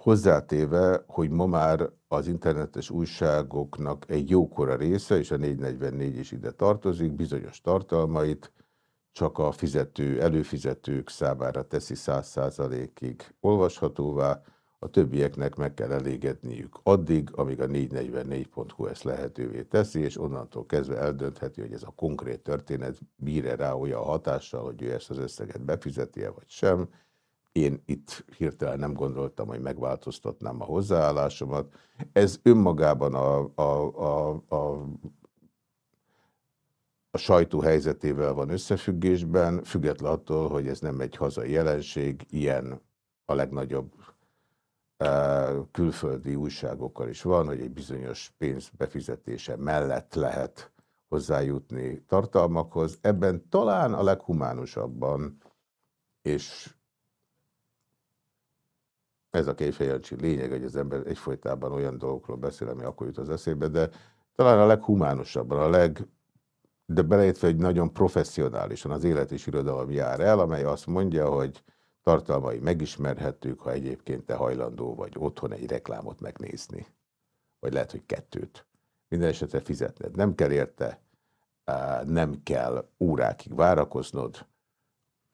Hozzátéve, hogy ma már az internetes újságoknak egy jókora része, és a 444 is ide tartozik, bizonyos tartalmait csak a fizető, előfizetők számára teszi 100%-ig olvashatóvá, a többieknek meg kell elégedniük addig, amíg a 444.hu ezt lehetővé teszi, és onnantól kezdve eldöntheti, hogy ez a konkrét történet bír-e rá olyan hatással, hogy ő ezt az összeget befizeti-e vagy sem. Én itt hirtelen nem gondoltam, hogy megváltoztatnám a hozzáállásomat. Ez önmagában a, a, a, a a sajtó helyzetével van összefüggésben, független attól, hogy ez nem egy hazai jelenség, ilyen a legnagyobb külföldi újságokkal is van, hogy egy bizonyos pénz befizetése mellett lehet hozzájutni tartalmakhoz. Ebben talán a leghumánusabban, és ez a kéfejancsi lényeg, hogy az ember egyfolytában olyan dolgokról beszél, ami akkor jut az eszébe, de talán a leghumánusabban, a leg, de beleértve, hogy nagyon professzionálisan az élet és irodalom jár el, amely azt mondja, hogy tartalmai megismerhetők, ha egyébként te hajlandó vagy otthon egy reklámot megnézni. Vagy lehet, hogy kettőt. Minden esetre fizetned nem kell érte, nem kell órákig várakoznod,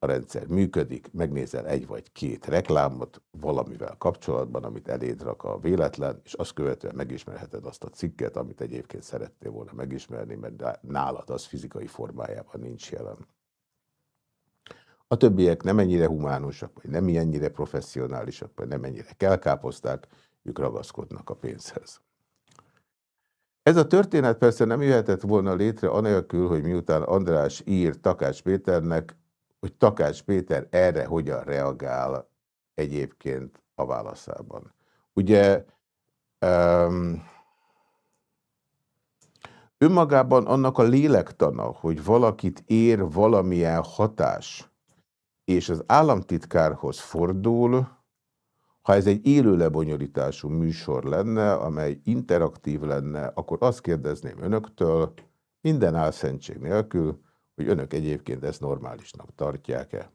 rendszer működik, megnézel egy vagy két reklámot valamivel kapcsolatban, amit eléd rak a véletlen, és azt követően megismerheted azt a cikket, amit egyébként szerettél volna megismerni, mert nálad az fizikai formájában nincs jelen. A többiek nem ennyire humánusak, vagy nem ennyire professzionálisak, vagy nem ennyire kelkápozták, ők ragaszkodnak a pénzhez. Ez a történet persze nem jöhetett volna létre anélkül, hogy miután András ír Takács Péternek, hogy Takács Péter erre hogyan reagál egyébként a válaszában. Ugye um, önmagában annak a lélektana, hogy valakit ér valamilyen hatás, és az államtitkárhoz fordul, ha ez egy élő lebonyolítású műsor lenne, amely interaktív lenne, akkor azt kérdezném önöktől, minden álszentség nélkül, hogy önök egyébként ezt normálisnak tartják-e.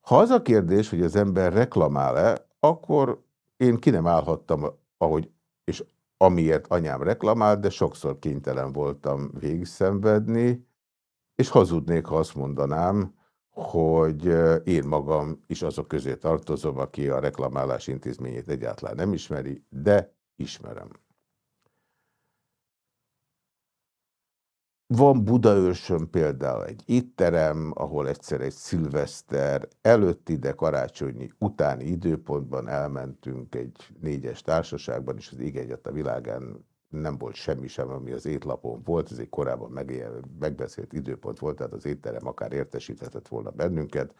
Ha az a kérdés, hogy az ember reklamál-e, akkor én ki nem állhattam, ahogy, és amiért anyám reklamált, de sokszor kénytelen voltam végigszenvedni, és hazudnék, ha azt mondanám, hogy én magam is azok közé tartozom, aki a reklamálás intézményét egyáltalán nem ismeri, de ismerem. Van Budaörsön például egy étterem, ahol egyszer egy szilveszter előtti, de karácsonyi utáni időpontban elmentünk egy négyes társaságban, és az ég a világán nem volt semmi sem, ami az étlapon volt, ez egy korábban megbeszélt időpont volt, tehát az étterem akár értesíthetett volna bennünket,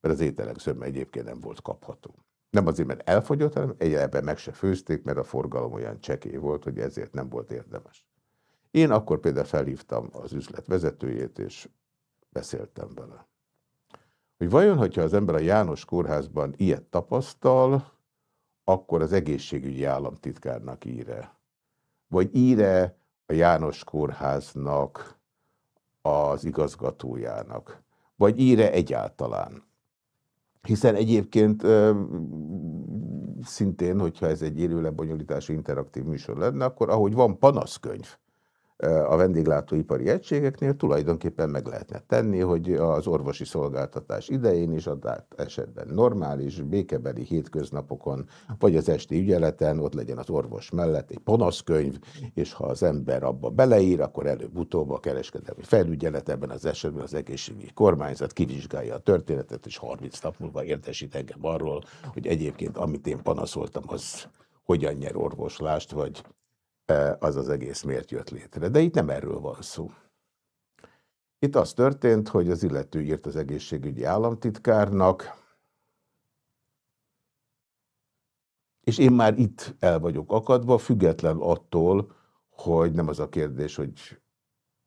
mert az ételek zöme egyébként nem volt kapható. Nem azért, mert elfogyott, hanem egyébként meg se főzték, mert a forgalom olyan csekély volt, hogy ezért nem volt érdemes. Én akkor például felhívtam az üzlet vezetőjét, és beszéltem vele. Hogy vajon, hogyha az ember a János kórházban ilyet tapasztal, akkor az egészségügyi államtitkárnak ír-e vagy íre a János Kórháznak az igazgatójának, vagy íre egyáltalán. Hiszen egyébként szintén, hogyha ez egy élő lebonyolítású interaktív műsor lenne, akkor ahogy van panaszkönyv, a vendéglátóipari egységeknél tulajdonképpen meg lehetne tenni, hogy az orvosi szolgáltatás idején is adott esetben normális, békebeli hétköznapokon, vagy az esti ügyeleten ott legyen az orvos mellett egy panaszkönyv, és ha az ember abba beleír, akkor előbb-utóbb a kereskedelmi felügyelet ebben az esetben az egészségügyi kormányzat kivizsgálja a történetet, és 30 nap múlva értesít engem arról, hogy egyébként amit én panaszoltam, az hogyan nyer orvoslást, vagy az az egész miért jött létre. De itt nem erről van szó. Itt az történt, hogy az illető írt az egészségügyi államtitkárnak, és én már itt el vagyok akadva, független attól, hogy nem az a kérdés, hogy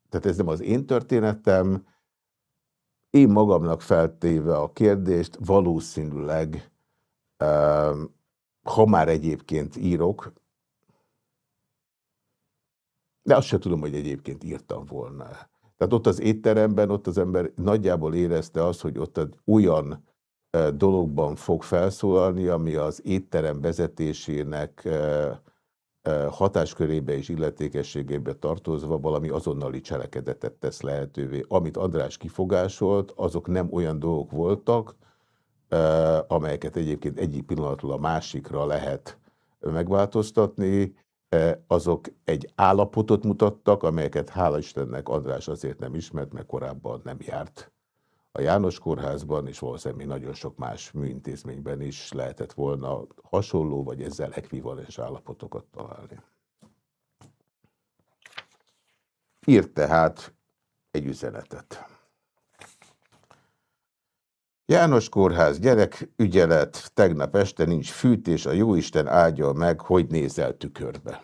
tehát ez nem az én történetem, én magamnak feltéve a kérdést valószínűleg, ha már egyébként írok, de azt sem tudom, hogy egyébként írtam volna. Tehát ott az étteremben, ott az ember nagyjából érezte azt, hogy ott olyan dologban fog felszólalni, ami az étterem vezetésének hatáskörébe és illetékességébe tartozva valami azonnali cselekedetet tesz lehetővé. Amit András kifogásolt, azok nem olyan dolgok voltak, amelyeket egyébként egyik pillanatról a másikra lehet megváltoztatni, azok egy állapotot mutattak, amelyeket hála Istennek András azért nem ismert, mert korábban nem járt a János Kórházban, és valószínűleg még nagyon sok más műintézményben is lehetett volna hasonló, vagy ezzel ekvivalens állapotokat találni. Írt tehát egy üzenetet. János Kórház ügyelet, tegnap este nincs fűtés, a Jóisten áldja meg, hogy nézel tükörbe.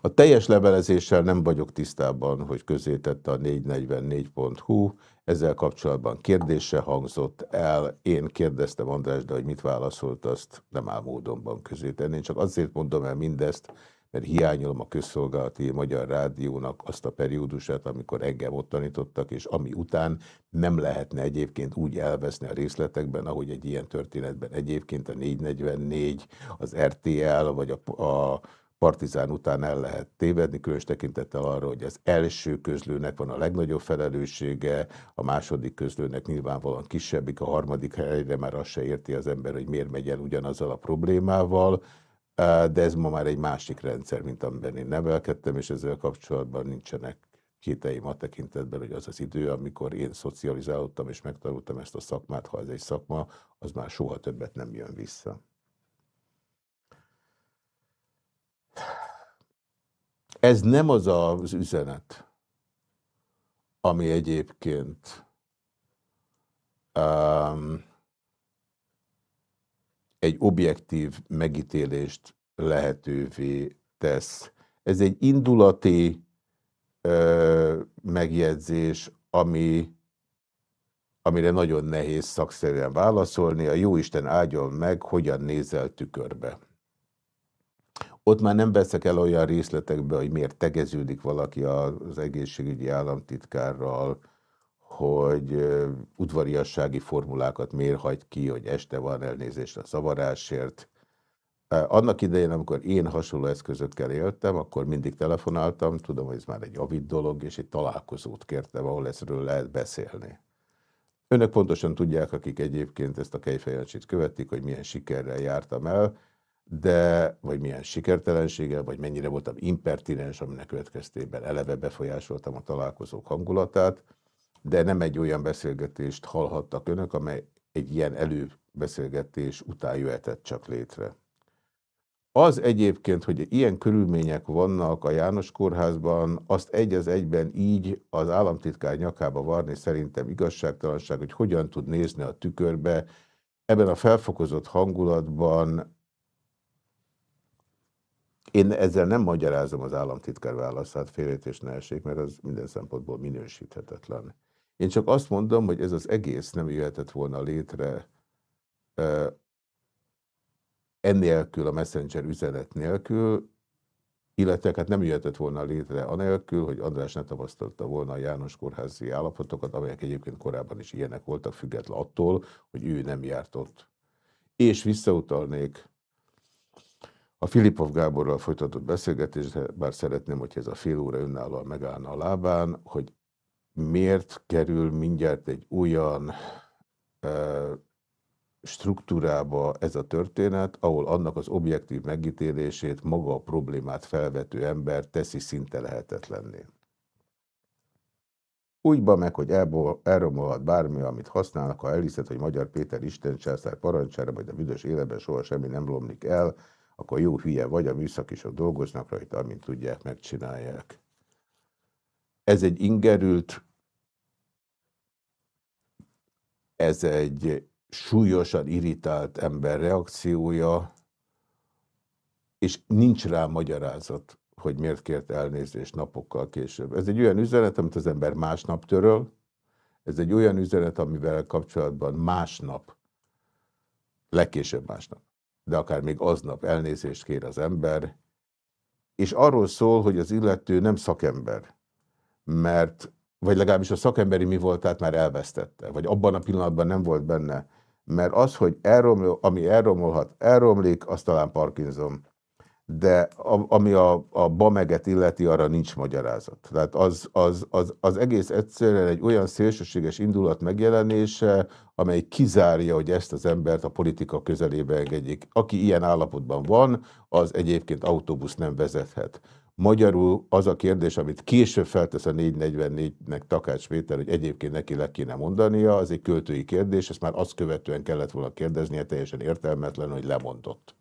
A teljes levelezéssel nem vagyok tisztában, hogy közé tette a 444.hu, ezzel kapcsolatban kérdése hangzott el, én kérdeztem András, de hogy mit válaszolt, azt nem áll módonban közé tenni. Én csak azért mondom el mindezt, mert hiányolom a közszolgálati Magyar Rádiónak azt a periódusát, amikor engem ott tanítottak, és ami után nem lehetne egyébként úgy elveszni a részletekben, ahogy egy ilyen történetben egyébként a 444, az RTL, vagy a, a Partizán után el lehet tévedni, különös tekintettel arra, hogy az első közlőnek van a legnagyobb felelőssége, a második közlőnek nyilvánvalóan kisebbik, a harmadik helyre már azt se érti az ember, hogy miért megy el ugyanazzal a problémával, de ez ma már egy másik rendszer, mint amiben én nevelkedtem, és ezzel kapcsolatban nincsenek kéteim a tekintetben, hogy az az idő, amikor én szocializálódtam és megtanultam ezt a szakmát, ha ez egy szakma, az már soha többet nem jön vissza. Ez nem az az üzenet, ami egyébként um, egy objektív megítélést lehetővé tesz. Ez egy indulati ö, megjegyzés, ami, amire nagyon nehéz szakszerűen válaszolni. A Jóisten áldjon meg, hogyan nézel tükörbe. Ott már nem veszek el olyan részletekbe, hogy miért tegeződik valaki az egészségügyi államtitkárral, hogy udvariassági formulákat miért hagy ki, hogy este van elnézést a szavarásért. Annak idején, amikor én hasonló eszközökkel éltem, akkor mindig telefonáltam, tudom, hogy ez már egy avid dolog, és egy találkozót kértem, ahol ezről lehet beszélni. Önök pontosan tudják, akik egyébként ezt a kejfejancsit követik, hogy milyen sikerrel jártam el, de vagy milyen sikertelenséggel, vagy mennyire voltam impertinens, aminek következtében eleve befolyásoltam a találkozók hangulatát, de nem egy olyan beszélgetést hallhattak önök, amely egy ilyen előbeszélgetés után jöhetett csak létre. Az egyébként, hogy ilyen körülmények vannak a János Kórházban, azt egy az egyben így az államtitkár nyakába varni szerintem igazságtalanság, hogy hogyan tud nézni a tükörbe. Ebben a felfokozott hangulatban én ezzel nem magyarázom az államtitkár válaszát, félretés ne essék, mert az minden szempontból minősíthetetlen. Én csak azt mondom, hogy ez az egész nem jöhetett volna létre ennélkül, a messenger üzenet nélkül, illetve hát nem jöhetett volna létre anélkül, hogy András ne tapasztalta volna a János kórházi állapotokat, amelyek egyébként korábban is ilyenek voltak, független attól, hogy ő nem járt ott. És visszautalnék a Filipov Gáborral folytatott beszélgetésre, bár szeretném, hogy ez a fél óra önállóan megállna a lábán, hogy miért kerül mindjárt egy olyan struktúrába ez a történet, ahol annak az objektív megítélését maga a problémát felvető ember teszi szinte lehetetlenné. Úgyba meg, hogy elromolhat bármi, amit használnak, ha elhiszed, hogy Magyar Péter Isten császár parancsára, vagy a büdös életben soha semmi nem romlik el, akkor jó hülye vagy, a műszakisok dolgoznak rajta, amint tudják, megcsinálják. Ez egy ingerült, ez egy súlyosan irritált ember reakciója, és nincs rá magyarázat, hogy miért kért elnézést napokkal később. Ez egy olyan üzenet, amit az ember másnap töröl, ez egy olyan üzenet, amivel kapcsolatban másnap, legkésőbb másnap, de akár még aznap elnézést kér az ember, és arról szól, hogy az illető nem szakember, mert, vagy legalábbis a szakemberi mi voltát már elvesztette, vagy abban a pillanatban nem volt benne, mert az, hogy elromol, ami elromolhat, elromlik, az talán Parkinson. de a, ami a, a Bameget illeti, arra nincs magyarázat. Tehát az, az, az, az egész egyszerűen egy olyan szélsőséges indulat megjelenése, amely kizárja, hogy ezt az embert a politika közelébe engedjék. Aki ilyen állapotban van, az egyébként autóbusz nem vezethet. Magyarul az a kérdés, amit később feltesz a 444-nek Takács Péter, hogy egyébként neki le kéne mondania, az egy költői kérdés, ezt már azt követően kellett volna kérdeznie, teljesen értelmetlen, hogy lemondott.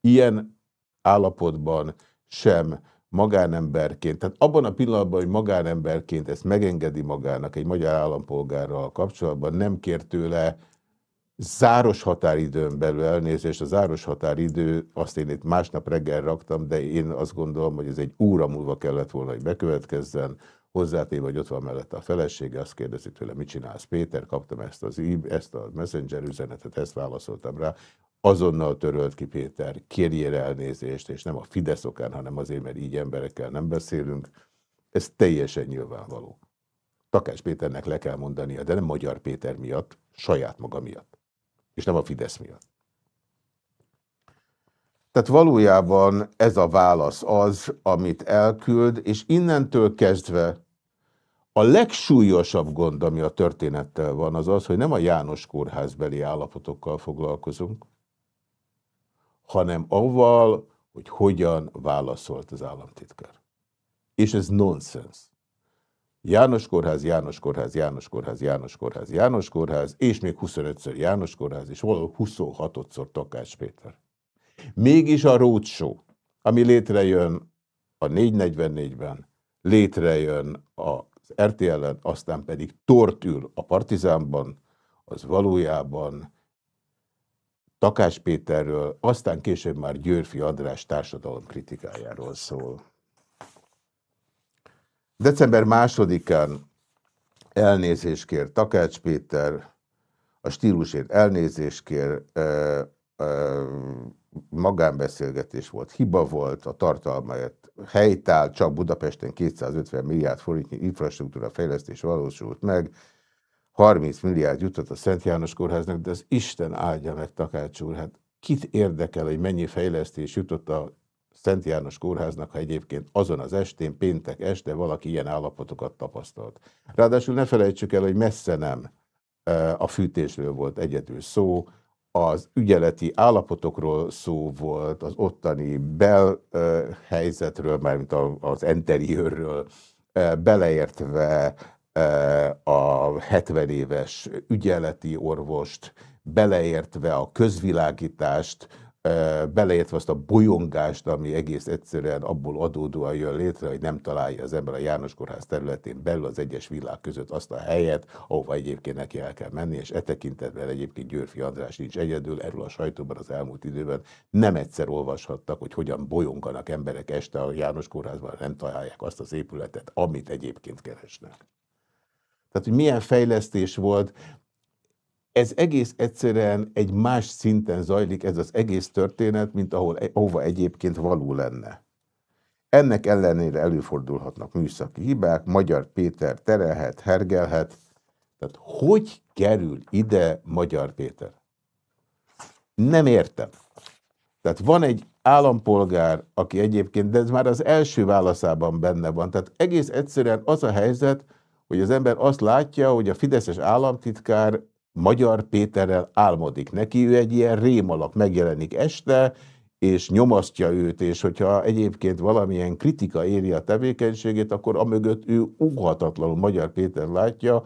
Ilyen állapotban sem magánemberként, tehát abban a pillanatban, hogy magánemberként ezt megengedi magának egy magyar állampolgárral kapcsolatban, nem kér tőle záros határidőn belül elnézést, a záros határidő, azt én itt másnap reggel raktam, de én azt gondolom, hogy ez egy óra múlva kellett volna, hogy bekövetkezzen, hozzátéve, hogy ott van mellette a felesége, azt kérdezi tőle, mit csinálsz Péter, kaptam ezt, az, ezt a messenger üzenetet, ezt válaszoltam rá, azonnal törölt ki Péter, kérjél elnézést, és nem a Fidesz okán, hanem azért, mert így emberekkel nem beszélünk. Ez teljesen nyilvánvaló. Takács Péternek le kell mondania, de nem Magyar Péter miatt, saját maga miatt. És nem a Fidesz miatt. Tehát valójában ez a válasz az, amit elküld, és innentől kezdve a legsúlyosabb gond, ami a történettel van, az az, hogy nem a János kórházbeli állapotokkal foglalkozunk, hanem avval, hogy hogyan válaszolt az államtitkár. És ez nonsens. János kórház, János kórház, János kórház, János kórház, János kórház, és még 25-ször János kórház, és valahol 26-szor Takács Péter. Mégis a roadshow, ami létrejön a 444-ben, létrejön az RTL-en, aztán pedig tortül a Partizánban, az valójában Takás Péterről, aztán később már Győrfi András társadalom kritikájáról szól. December másodikán elnézést kér Takács Péter, a stílusért elnézést kér, ö, ö, magánbeszélgetés volt, hiba volt, a tartalmáért helytál, csak Budapesten 250 milliárd forintnyi infrastruktúra fejlesztés valósult meg, 30 milliárd jutott a Szent János Kórháznak, de az Isten áldja meg Takács úr, hát kit érdekel, hogy mennyi fejlesztés jutott a Szent János Kórháznak, ha egyébként azon az estén, péntek este valaki ilyen állapotokat tapasztalt. Ráadásul ne felejtsük el, hogy messze nem a fűtésről volt egyedül szó, az ügyeleti állapotokról szó volt, az ottani belhelyzetről, mármint az interiőrről, e, beleértve a 70 éves ügyeleti orvost, beleértve a közvilágítást, beleértve azt a bolyongást, ami egész egyszerűen abból adódóan jön létre, hogy nem találja az ember a János Kórház területén belül az egyes világ között azt a helyet, ahova egyébként neki el kell menni, és e tekintetben egyébként Györfi András nincs egyedül, erről a sajtóban az elmúlt időben nem egyszer olvashattak, hogy hogyan bolyonganak emberek este a János Kórházban, nem találják azt az épületet, amit egyébként keresnek. Tehát, hogy milyen fejlesztés volt, ez egész egyszerűen egy más szinten zajlik ez az egész történet, mint ahol, ahova egyébként való lenne. Ennek ellenére előfordulhatnak műszaki hibák, Magyar Péter terelhet, hergelhet. Tehát hogy kerül ide Magyar Péter? Nem értem. Tehát van egy állampolgár, aki egyébként, de ez már az első válaszában benne van. Tehát egész egyszerűen az a helyzet, hogy az ember azt látja, hogy a Fideszes államtitkár Magyar Péterrel álmodik. Neki ő egy ilyen rémalak megjelenik este, és nyomasztja őt, és hogyha egyébként valamilyen kritika éri a tevékenységét, akkor amögött ő ughatatlanul Magyar Péter látja,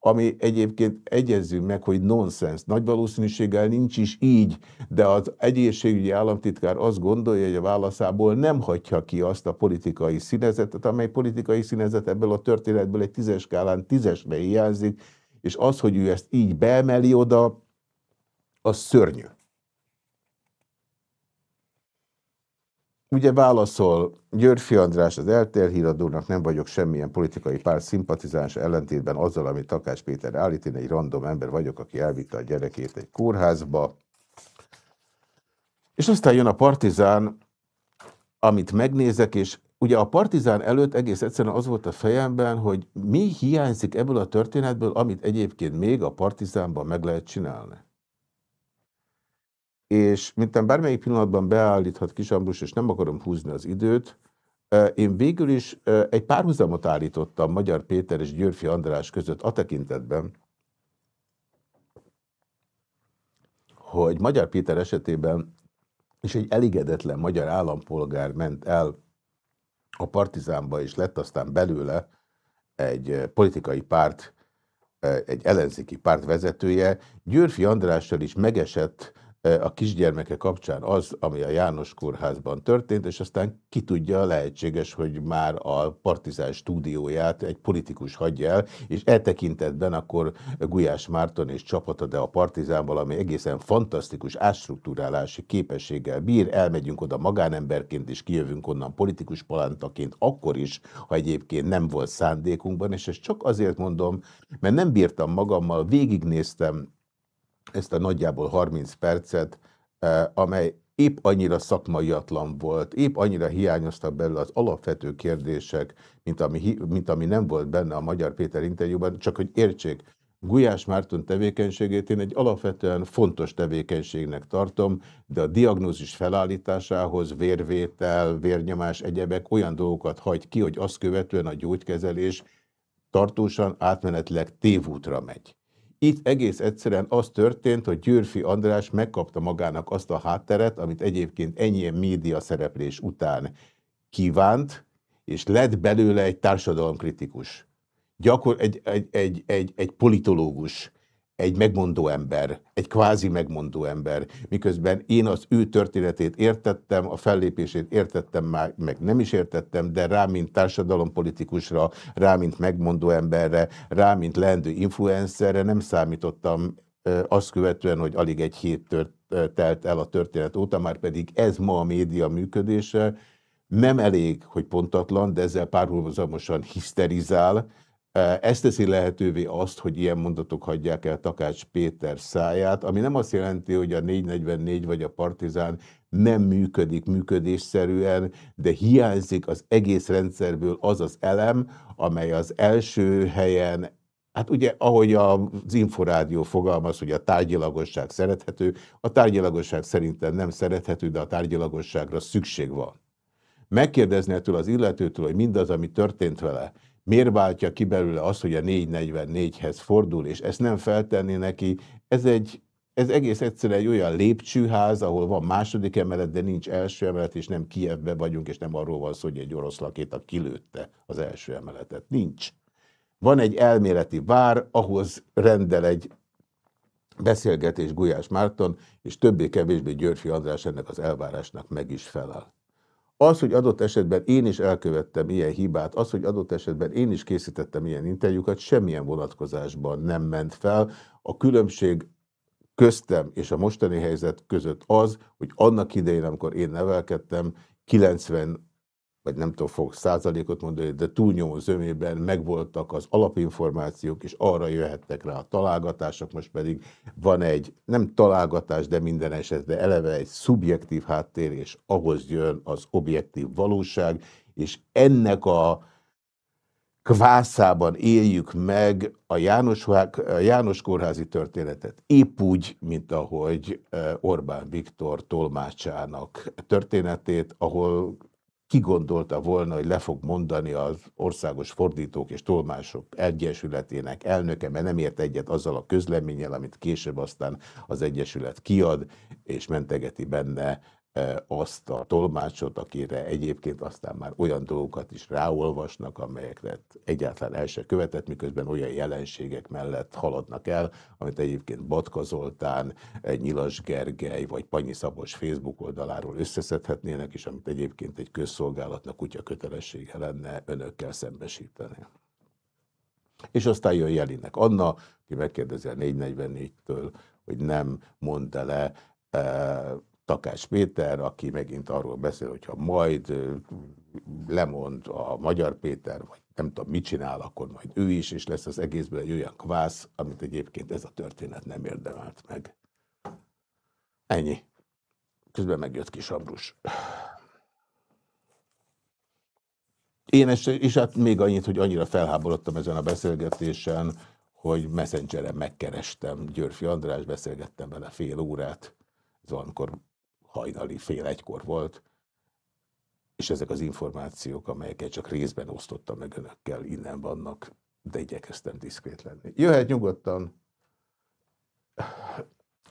ami egyébként egyezzünk meg, hogy nonsens. Nagy valószínűséggel nincs is így, de az egészségügyi államtitkár azt gondolja, hogy a válaszából nem hagyja ki azt a politikai színezetet, amely politikai színezet ebből a történetből egy tízes skálán tízesre hiányzik, és az, hogy ő ezt így beemeli oda, az szörnyű. Ugye válaszol Györfi András, az eltér híradónak nem vagyok semmilyen politikai párt szimpatizáns ellentétben azzal, amit Takás Péter állít, én egy random ember vagyok, aki elvitte a gyerekét egy kórházba. És aztán jön a Partizán, amit megnézek, és ugye a Partizán előtt egész egyszerűen az volt a fejemben, hogy mi hiányzik ebből a történetből, amit egyébként még a Partizánban meg lehet csinálni. és mintem bármelyik pillanatban beállíthat Kisambrus, és nem akarom húzni az időt, én végül is egy párhuzamot állítottam Magyar Péter és Györfi András között a tekintetben, hogy Magyar Péter esetében és egy elégedetlen magyar állampolgár ment el a Partizánba, és lett aztán belőle egy politikai párt, egy ellenzéki párt vezetője. Györfi Andrással is megesett a kisgyermeke kapcsán az, ami a János kórházban történt, és aztán ki tudja, lehetséges, hogy már a Partizán stúdióját egy politikus hagyja el, és e tekintetben akkor Gulyás Márton és csapata, de a Partizánval, ami egészen fantasztikus átstruktúrálási képességgel bír, elmegyünk oda magánemberként, és kijövünk onnan politikus palántaként, akkor is, ha egyébként nem volt szándékunkban, és ezt csak azért mondom, mert nem bírtam magammal, végignéztem ezt a nagyjából 30 percet, eh, amely épp annyira szakmaiatlan volt, épp annyira hiányoztak belőle az alapvető kérdések, mint ami, mint ami nem volt benne a Magyar Péter interjúban, csak hogy értsék, Gulyás Márton tevékenységét én egy alapvetően fontos tevékenységnek tartom, de a diagnózis felállításához vérvétel, vérnyomás, egyebek olyan dolgokat hagy ki, hogy azt követően a gyógykezelés tartósan átmenetleg tévútra megy. Itt egész egyszerűen az történt, hogy Győrfi András megkapta magának azt a hátteret, amit egyébként ennyi média szereplés után kívánt, és lett belőle egy társadalomkritikus. Gyakor egy, egy, egy, egy, egy politológus, egy megmondó ember, egy kvázi megmondó ember, miközben én az ő történetét értettem, a fellépését értettem, már, meg nem is értettem, de rá, mint társadalompolitikusra, rá, mint megmondó emberre, rá, mint leendő influencerre nem számítottam azt követően, hogy alig egy hét tört, telt el a történet óta, már pedig ez ma a média működése, nem elég, hogy pontatlan, de ezzel párhuzamosan hiszterizál, ez teszi lehetővé azt, hogy ilyen mondatok hagyják el Takács Péter száját, ami nem azt jelenti, hogy a 444 vagy a Partizán nem működik működésszerűen, de hiányzik az egész rendszerből az az elem, amely az első helyen Hát ugye, ahogy az Inforádió fogalmaz, hogy a tárgyilagosság szerethető, a tárgyilagosság szerintem nem szerethető, de a tárgyilagosságra szükség van. Megkérdezni ettől az illetőtől, hogy mindaz, ami történt vele, miért váltja ki belőle azt, hogy a 444-hez fordul, és ezt nem feltenni neki, ez egy ez egész egyszerűen egy olyan lépcsőház, ahol van második emelet, de nincs első emelet, és nem Kievbe vagyunk, és nem arról van szó, hogy egy orosz lakéta kilőtte az első emeletet. Nincs. Van egy elméleti vár, ahhoz rendel egy beszélgetés Gulyás Márton, és többé-kevésbé Györfi András ennek az elvárásnak meg is felel. Az, hogy adott esetben én is elkövettem ilyen hibát, az, hogy adott esetben én is készítettem ilyen interjúkat, semmilyen vonatkozásban nem ment fel. A különbség köztem és a mostani helyzet között az, hogy annak idején, amikor én nevelkedtem, 90 vagy nem tudom, fog százalékot mondani, de túlnyomó zömében megvoltak az alapinformációk, és arra jöhettek rá a találgatások, most pedig van egy, nem találgatás, de minden esetben eleve egy szubjektív háttér, és ahhoz jön az objektív valóság, és ennek a kvászában éljük meg a János, a János kórházi történetet, épp úgy, mint ahogy eh, Orbán Viktor tolmácsának történetét, ahol ki gondolta volna, hogy le fog mondani az Országos Fordítók és Tolmások Egyesületének elnöke, mert nem ért egyet azzal a közleménnyel, amit később aztán az Egyesület kiad, és mentegeti benne azt a tolmácsot, akire egyébként aztán már olyan dolgokat is ráolvasnak, amelyekre egyáltalán el se követett, miközben olyan jelenségek mellett haladnak el, amit egyébként Batka Zoltán, Nyilas Gergely vagy Panyi Szabos Facebook oldaláról összeszedhetnének, és amit egyébként egy közszolgálatnak kutya kötelessége lenne önökkel szembesíteni. És aztán jön Jelinek Anna, ki megkérdezi a 444-től, hogy nem mondta le Takás Péter, aki megint arról beszél, hogyha majd lemond a Magyar Péter, vagy nem tudom, mit csinál, akkor majd ő is, és lesz az egészben egy olyan kvász, amit egyébként ez a történet nem érdemelt meg. Ennyi. Közben megjött kis abrus. Én és, és hát még annyit, hogy annyira felháborodtam ezen a beszélgetésen, hogy messengeren megkerestem Györfi András, beszélgettem vele fél órát, amikor hajnali fél egykor volt, és ezek az információk, amelyeket csak részben osztottam meg önökkel, innen vannak, de igyekeztem diszkrét lenni. Jöhet nyugodtan.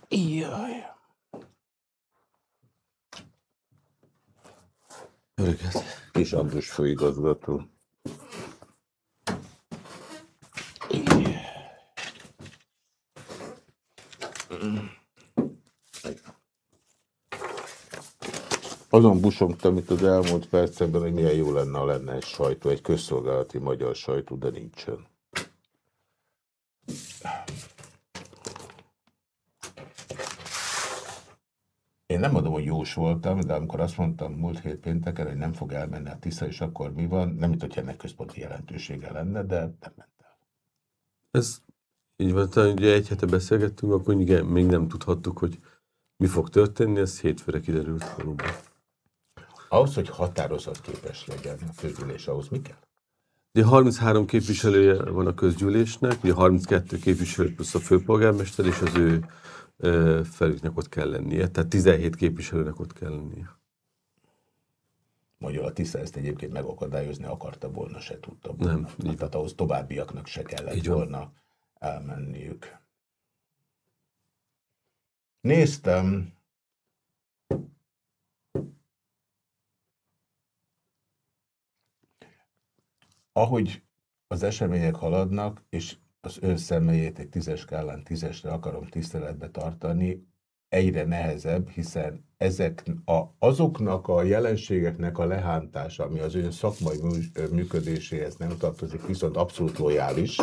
Jaj. Öröket. Kis Andrus főigazgató. Azon busongtam itt az elmúlt percekben, hogy milyen jó lenne, ha lenne egy sajtó, egy közszolgálati magyar sajtó, de nincsen. Én nem mondom, hogy jós voltam, de amikor azt mondtam múlt hét pénteken, hogy nem fog elmenni a Tisza, és akkor mi van, nem mint hogy ennek központi jelentősége lenne, de nem ment el. Ez így van, talán ugye egy hete beszélgettünk, akkor igen, még nem tudhattuk, hogy mi fog történni, ez hétfőre kiderült valóban. Ahhoz, hogy határozatképes legyen a közgyűlés, ahhoz mi kell? De 33 képviselője van a közgyűlésnek, ugye 32 képviselő plusz a főpolgármester, és az ő felüknek ott kell lennie, tehát 17 képviselőnek ott kell lennie. Magyar a Tisza ezt egyébként megakadályozni akarta volna, se tudta volna. Nem, így Tehát ahhoz továbbiaknak se kellett így volna elmenniük. Néztem, ahogy az események haladnak, és az ön személyét egy tízes skálán tízesre akarom tiszteletbe tartani, egyre nehezebb, hiszen ezek a, azoknak a jelenségeknek a lehántása, ami az ön szakmai működéséhez nem tartozik, viszont abszolút lojális,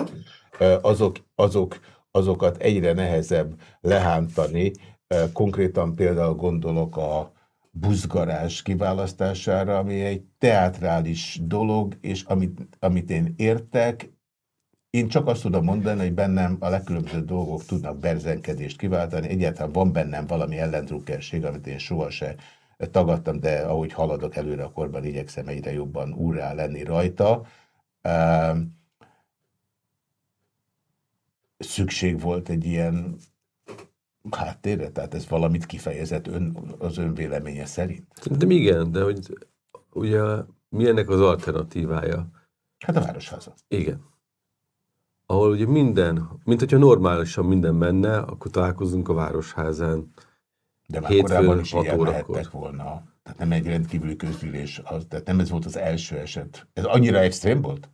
azok, azok, azokat egyre nehezebb lehántani. Konkrétan például gondolok a buzgarás kiválasztására, ami egy teátrális dolog, és amit, amit én értek, én csak azt tudom mondani, hogy bennem a legkülönbözőbb dolgok tudnak berzenkedést kiváltani. Egyáltalán van bennem valami ellendrukkerség, amit én sohasem tagadtam, de ahogy haladok előre a korban, igyekszem egyre jobban úrrá lenni rajta. Szükség volt egy ilyen háttérre? Tehát ez valamit kifejezett ön, az ön véleménye szerint? De igen, de hogy ugye mi ennek az alternatívája? Hát a Városháza. Igen ahol ugye minden, mint hogyha normálisan minden menne, akkor találkozunk a Városházán. De már korábban is ilyen lehettek volna. Tehát nem egy rendkívüli közgyűlés, az, tehát nem ez volt az első eset. Ez annyira extrém volt?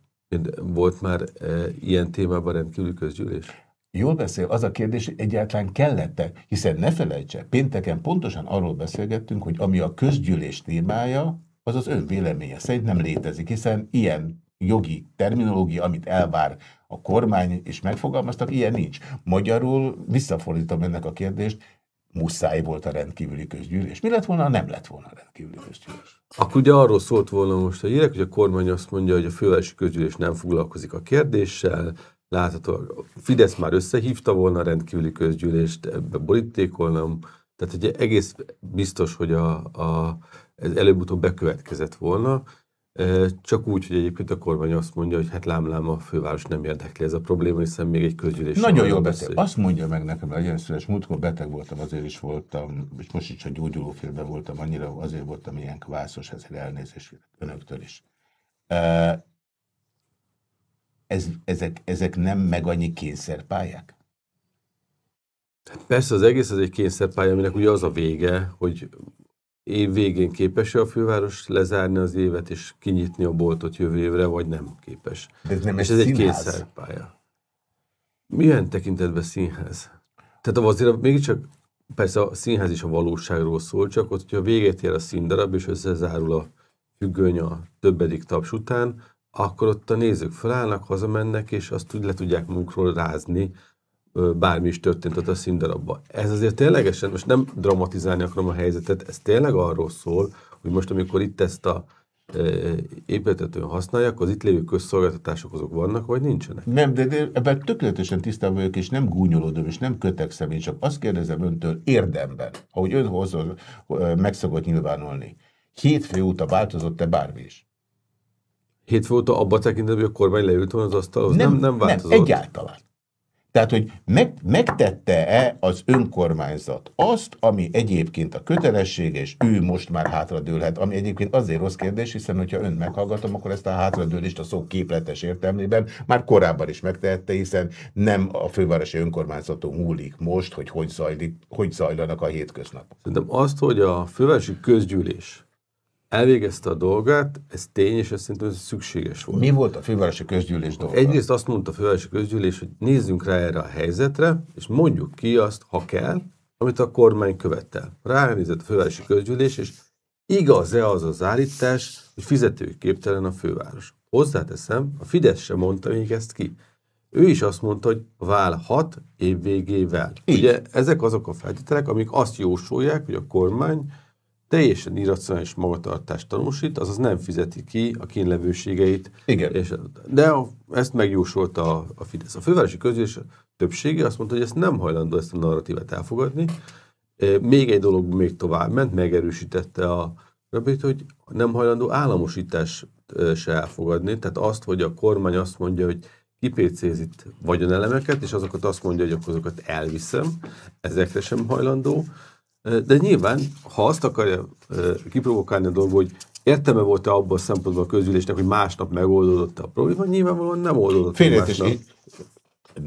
Volt már e, ilyen témában rendkívüli közgyűlés? Jól beszél, az a kérdés, hogy egyáltalán kellett -e, hiszen ne felejtse, pénteken pontosan arról beszélgettünk, hogy ami a közgyűlés témája, az az ön véleménye szerint nem létezik, hiszen ilyen jogi terminológia, amit elvár a kormány, és megfogalmaztak, ilyen nincs. Magyarul visszafordítom ennek a kérdést, muszáj volt a rendkívüli közgyűlés. Mi lett volna, nem lett volna a rendkívüli közgyűlés? Akkor ugye arról szólt volna most a hírek, hogy a kormány azt mondja, hogy a fővárosi közgyűlés nem foglalkozik a kérdéssel, láthatóan Fidesz már összehívta volna a rendkívüli közgyűlést, ebbe borítékolnám, tehát ugye egész biztos, hogy a, a, ez előbb-utóbb bekövetkezett volna, csak úgy, hogy egyébként a kormány azt mondja, hogy hát lámlám a főváros nem érdekli ez a probléma, hiszen még egy közgyűlés. Nagyon jól beszél. Azt mondja meg nekem, hogy legyen szíves, múltkor beteg voltam, azért is voltam, és most is csak gyógyulófélben voltam, annyira azért voltam ilyen kvászos, ezért elnézést önöktől is. Ez, ezek, ezek nem meg annyi kényszerpályák? Persze az egész az egy kényszerpálya, aminek ugye az a vége, hogy év végén képes-e a főváros lezárni az évet és kinyitni a boltot jövő évre, vagy nem képes. De ez nem és ez egy kényszerpálya. Milyen tekintetben színház? Tehát azért mégiscsak, persze a színház is a valóságról szól, csak ott, hogyha véget ér a színdarab, és összezárul a függöny a többedik taps után, akkor ott a nézők felállnak, hazamennek, és azt úgy le tudják munkról rázni, bármi is történt ott a színdarabban. Ez azért ténylegesen, most nem dramatizálni akarom a helyzetet, ez tényleg arról szól, hogy most amikor itt ezt a épületetőn használják, az itt lévő közszolgáltatások azok vannak, vagy nincsenek? Nem, de, de ebben tökéletesen tisztában vagyok, és nem gúnyolódom, és nem kötekszem, én csak azt kérdezem öntől érdemben, ahogy ön hozol, meg szokott nyilvánulni. Hétfő óta változott-e bármi is? Hétfő óta abban tekintetben, hogy a kormány leült volna az asztalhoz? Nem, nem, nem változott. Nem, egyáltalán. Tehát, hogy meg, megtette-e az önkormányzat azt, ami egyébként a kötelesség, és ő most már hátradőlhet, ami egyébként azért rossz kérdés, hiszen hogyha ön meghallgatom, akkor ezt a hátradőlést a szó képletes értelmében már korábban is megtehette, hiszen nem a fővárosi önkormányzaton múlik most, hogy hogy, zajlik, hogy zajlanak a hétköznapok. Szerintem azt, hogy a fővárosi közgyűlés elvégezte a dolgát, ez tény, és ez szerintem ez szükséges volt. Mi volt a fővárosi közgyűlés dolga? Egyrészt azt mondta a fővárosi közgyűlés, hogy nézzünk rá erre a helyzetre, és mondjuk ki azt, ha kell, amit a kormány követel. Ránézett a fővárosi közgyűlés, és igaz-e az az állítás, hogy fizetőképtelen a főváros. Hozzáteszem, a Fidesz sem mondta még ezt ki. Ő is azt mondta, hogy válhat év végével. Így. Ugye ezek azok a feltételek, amik azt jósolják, hogy a kormány teljesen irracionális magatartást tanúsít, azaz nem fizeti ki a kínlevőségeit. Igen. És, de a, ezt megjósolta a, a Fidesz. A fővárosi közgyűlés többsége azt mondta, hogy ezt nem hajlandó ezt a narratívát elfogadni. E, Még egy dolog még tovább ment, megerősítette a Rabét, hogy nem hajlandó államosítás e, se elfogadni. Tehát azt, hogy a kormány azt mondja, hogy kipécéz itt vagyonelemeket, és azokat azt mondja, hogy azokat elviszem, ezekre sem hajlandó. De nyilván, ha azt akarja kiprovokálni a dolgot, hogy értelme volt-e abban a szempontból a közülésnek, hogy másnap megoldódott a probléma, nyilvánvalóan nem oldódott Félreértés, én,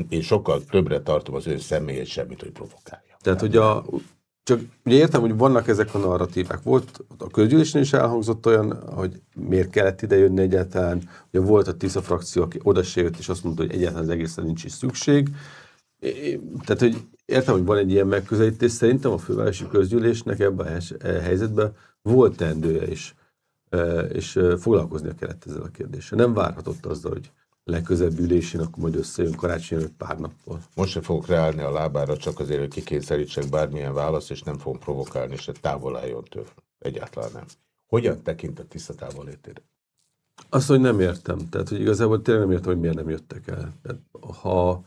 én sokkal többre tartom az ön személyét semmit, hogy provokálja. Tehát, hogy a, csak ugye értem, hogy vannak ezek a narratívák. Volt a közgyűlésnél is elhangzott olyan, hogy miért kellett ide jönni egyáltalán. Ugye volt a TISZA frakció, aki oda se jött, és azt mondta, hogy egyáltalán az egészen nincs is szükség. É- Tehát, hogy értem, hogy van egy ilyen megközelítés. Szerintem a fővárosi közgyűlésnek ebben a e, helyzetben volt teendője is, e, és e, foglalkoznia kellett ezzel a kérdéssel. Nem várhatott azzal, hogy legközebb ülésén, akkor majd összejön karácsony előtt pár nappal. Most se fogok reállni a lábára, csak azért, hogy kikényszerítsek bármilyen választ, és nem fogom provokálni, és távol álljon tőle. Egyáltalán nem. Hogyan tekint a tiszta távolétére? Azt, hogy nem értem. Tehát, hogy igazából tényleg nem értem, hogy miért nem jöttek el. Tehát, ha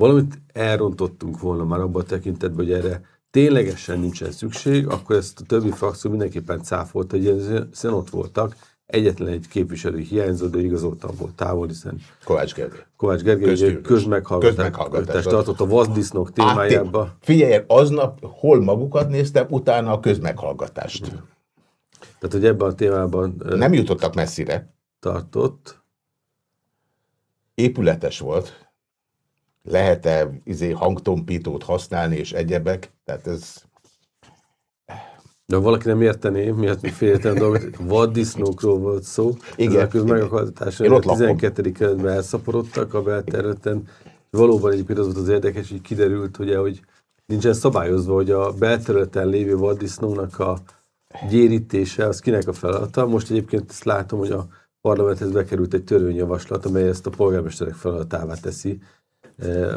valamit elrontottunk volna már abban a tekintetben, hogy erre ténylegesen nincsen szükség, akkor ezt a többi frakció mindenképpen cáfolta, hogy hiszen ott voltak. Egyetlen egy képviselő hiányzott, de igazoltan volt távol, hiszen Kovács Gergely. Kovács Gergely közmeghallgatást tartott a vazdisznók témájába. Át, figyelj, aznap hol magukat néztem, utána a közmeghallgatást. Tehát, hogy ebben a témában Nem jutottak messzire. tartott. Épületes volt. Lehet-e izé, hangtompítót használni és egyebek? Tehát ez De valaki nem értené, miatt mi féltem dolgot, vaddisznókról volt szó. Igen. Ezek Én a ott lakom. 12. kerületben elszaporodtak a belterületen. Valóban egyébként az volt az érdekes, hogy kiderült, ugye, hogy nincsen szabályozva, hogy a belterületen lévő vaddisznónak a gyérítése, az kinek a feladata. Most egyébként ezt látom, hogy a parlamenthez bekerült egy törvényjavaslat, amely ezt a polgármesterek feladatává teszi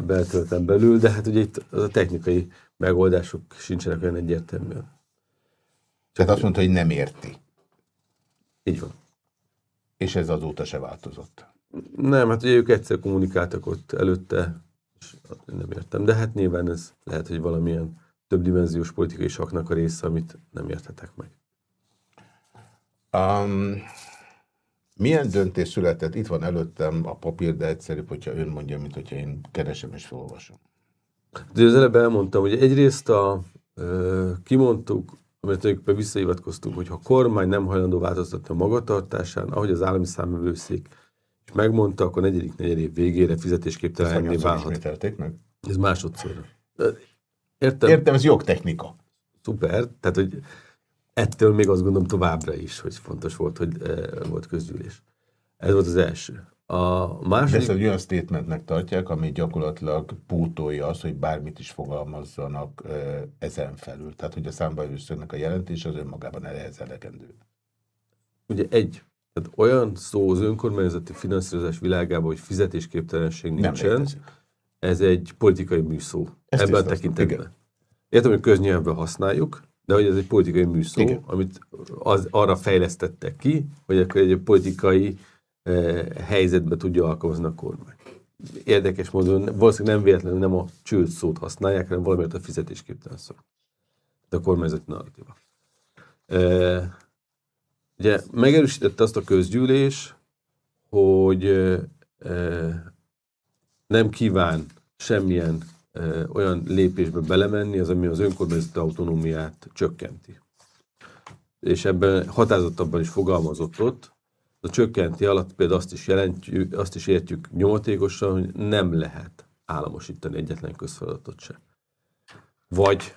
belterületen belül, de hát ugye itt a technikai megoldások sincsenek olyan egyértelműen. Tehát azt mondta, hogy nem érti. Így van. És ez azóta se változott. Nem, hát ugye ők egyszer kommunikáltak ott előtte, és nem értem. De hát nyilván ez lehet, hogy valamilyen többdimenziós politikai saknak a része, amit nem érthetek meg. Um, milyen döntés született? Itt van előttem a papír, de egyszerűbb, hogyha ön mondja, mint hogyha én keresem és felolvasom. De az előbb elmondtam, hogy egyrészt a, ö, kimondtuk, amit visszahivatkoztunk, hogy ha a kormány nem hajlandó változtatni a magatartásán, ahogy az állami számövőszék és megmondta, akkor negyedik negyed év végére fizetésképtelenné válhat. meg? Ez másodszor. Értem, Értem, ez jogtechnika. Szuper, tehát hogy ettől még azt gondolom továbbra is, hogy fontos volt, hogy eh, volt közgyűlés. Ez volt az első. A De második, ezt egy olyan statementnek tartják, ami gyakorlatilag pótolja azt, hogy bármit is fogalmazzanak ö, ezen felül. Tehát, hogy a számbajőszögnek a jelentés az önmagában ehhez elegendő. ugye egy, tehát olyan szó az önkormányzati finanszírozás világában, hogy fizetésképtelenség Nem nincsen, létezik. ez egy politikai műszó Ezt ebben a tekintetben. Értem, hogy köznyelvben használjuk, de hogy ez egy politikai műszó, Igen. amit az, arra fejlesztettek ki, hogy akkor egy politikai eh, helyzetbe tudja alkalmazni a kormány. Érdekes módon valószínűleg nem véletlenül nem a csőd szót használják, hanem valamiért a fizetésképtelen szó. De a kormányzati narratíva. Eh, ugye megerősítette azt a közgyűlés, hogy eh, nem kíván semmilyen olyan lépésbe belemenni, az, ami az önkormányzati autonómiát csökkenti. És ebben határozottabban is fogalmazott ott, a csökkenti alatt például azt is, jelentjük, azt is értjük nyomatékosan, hogy nem lehet államosítani egyetlen közfeladatot se. Vagy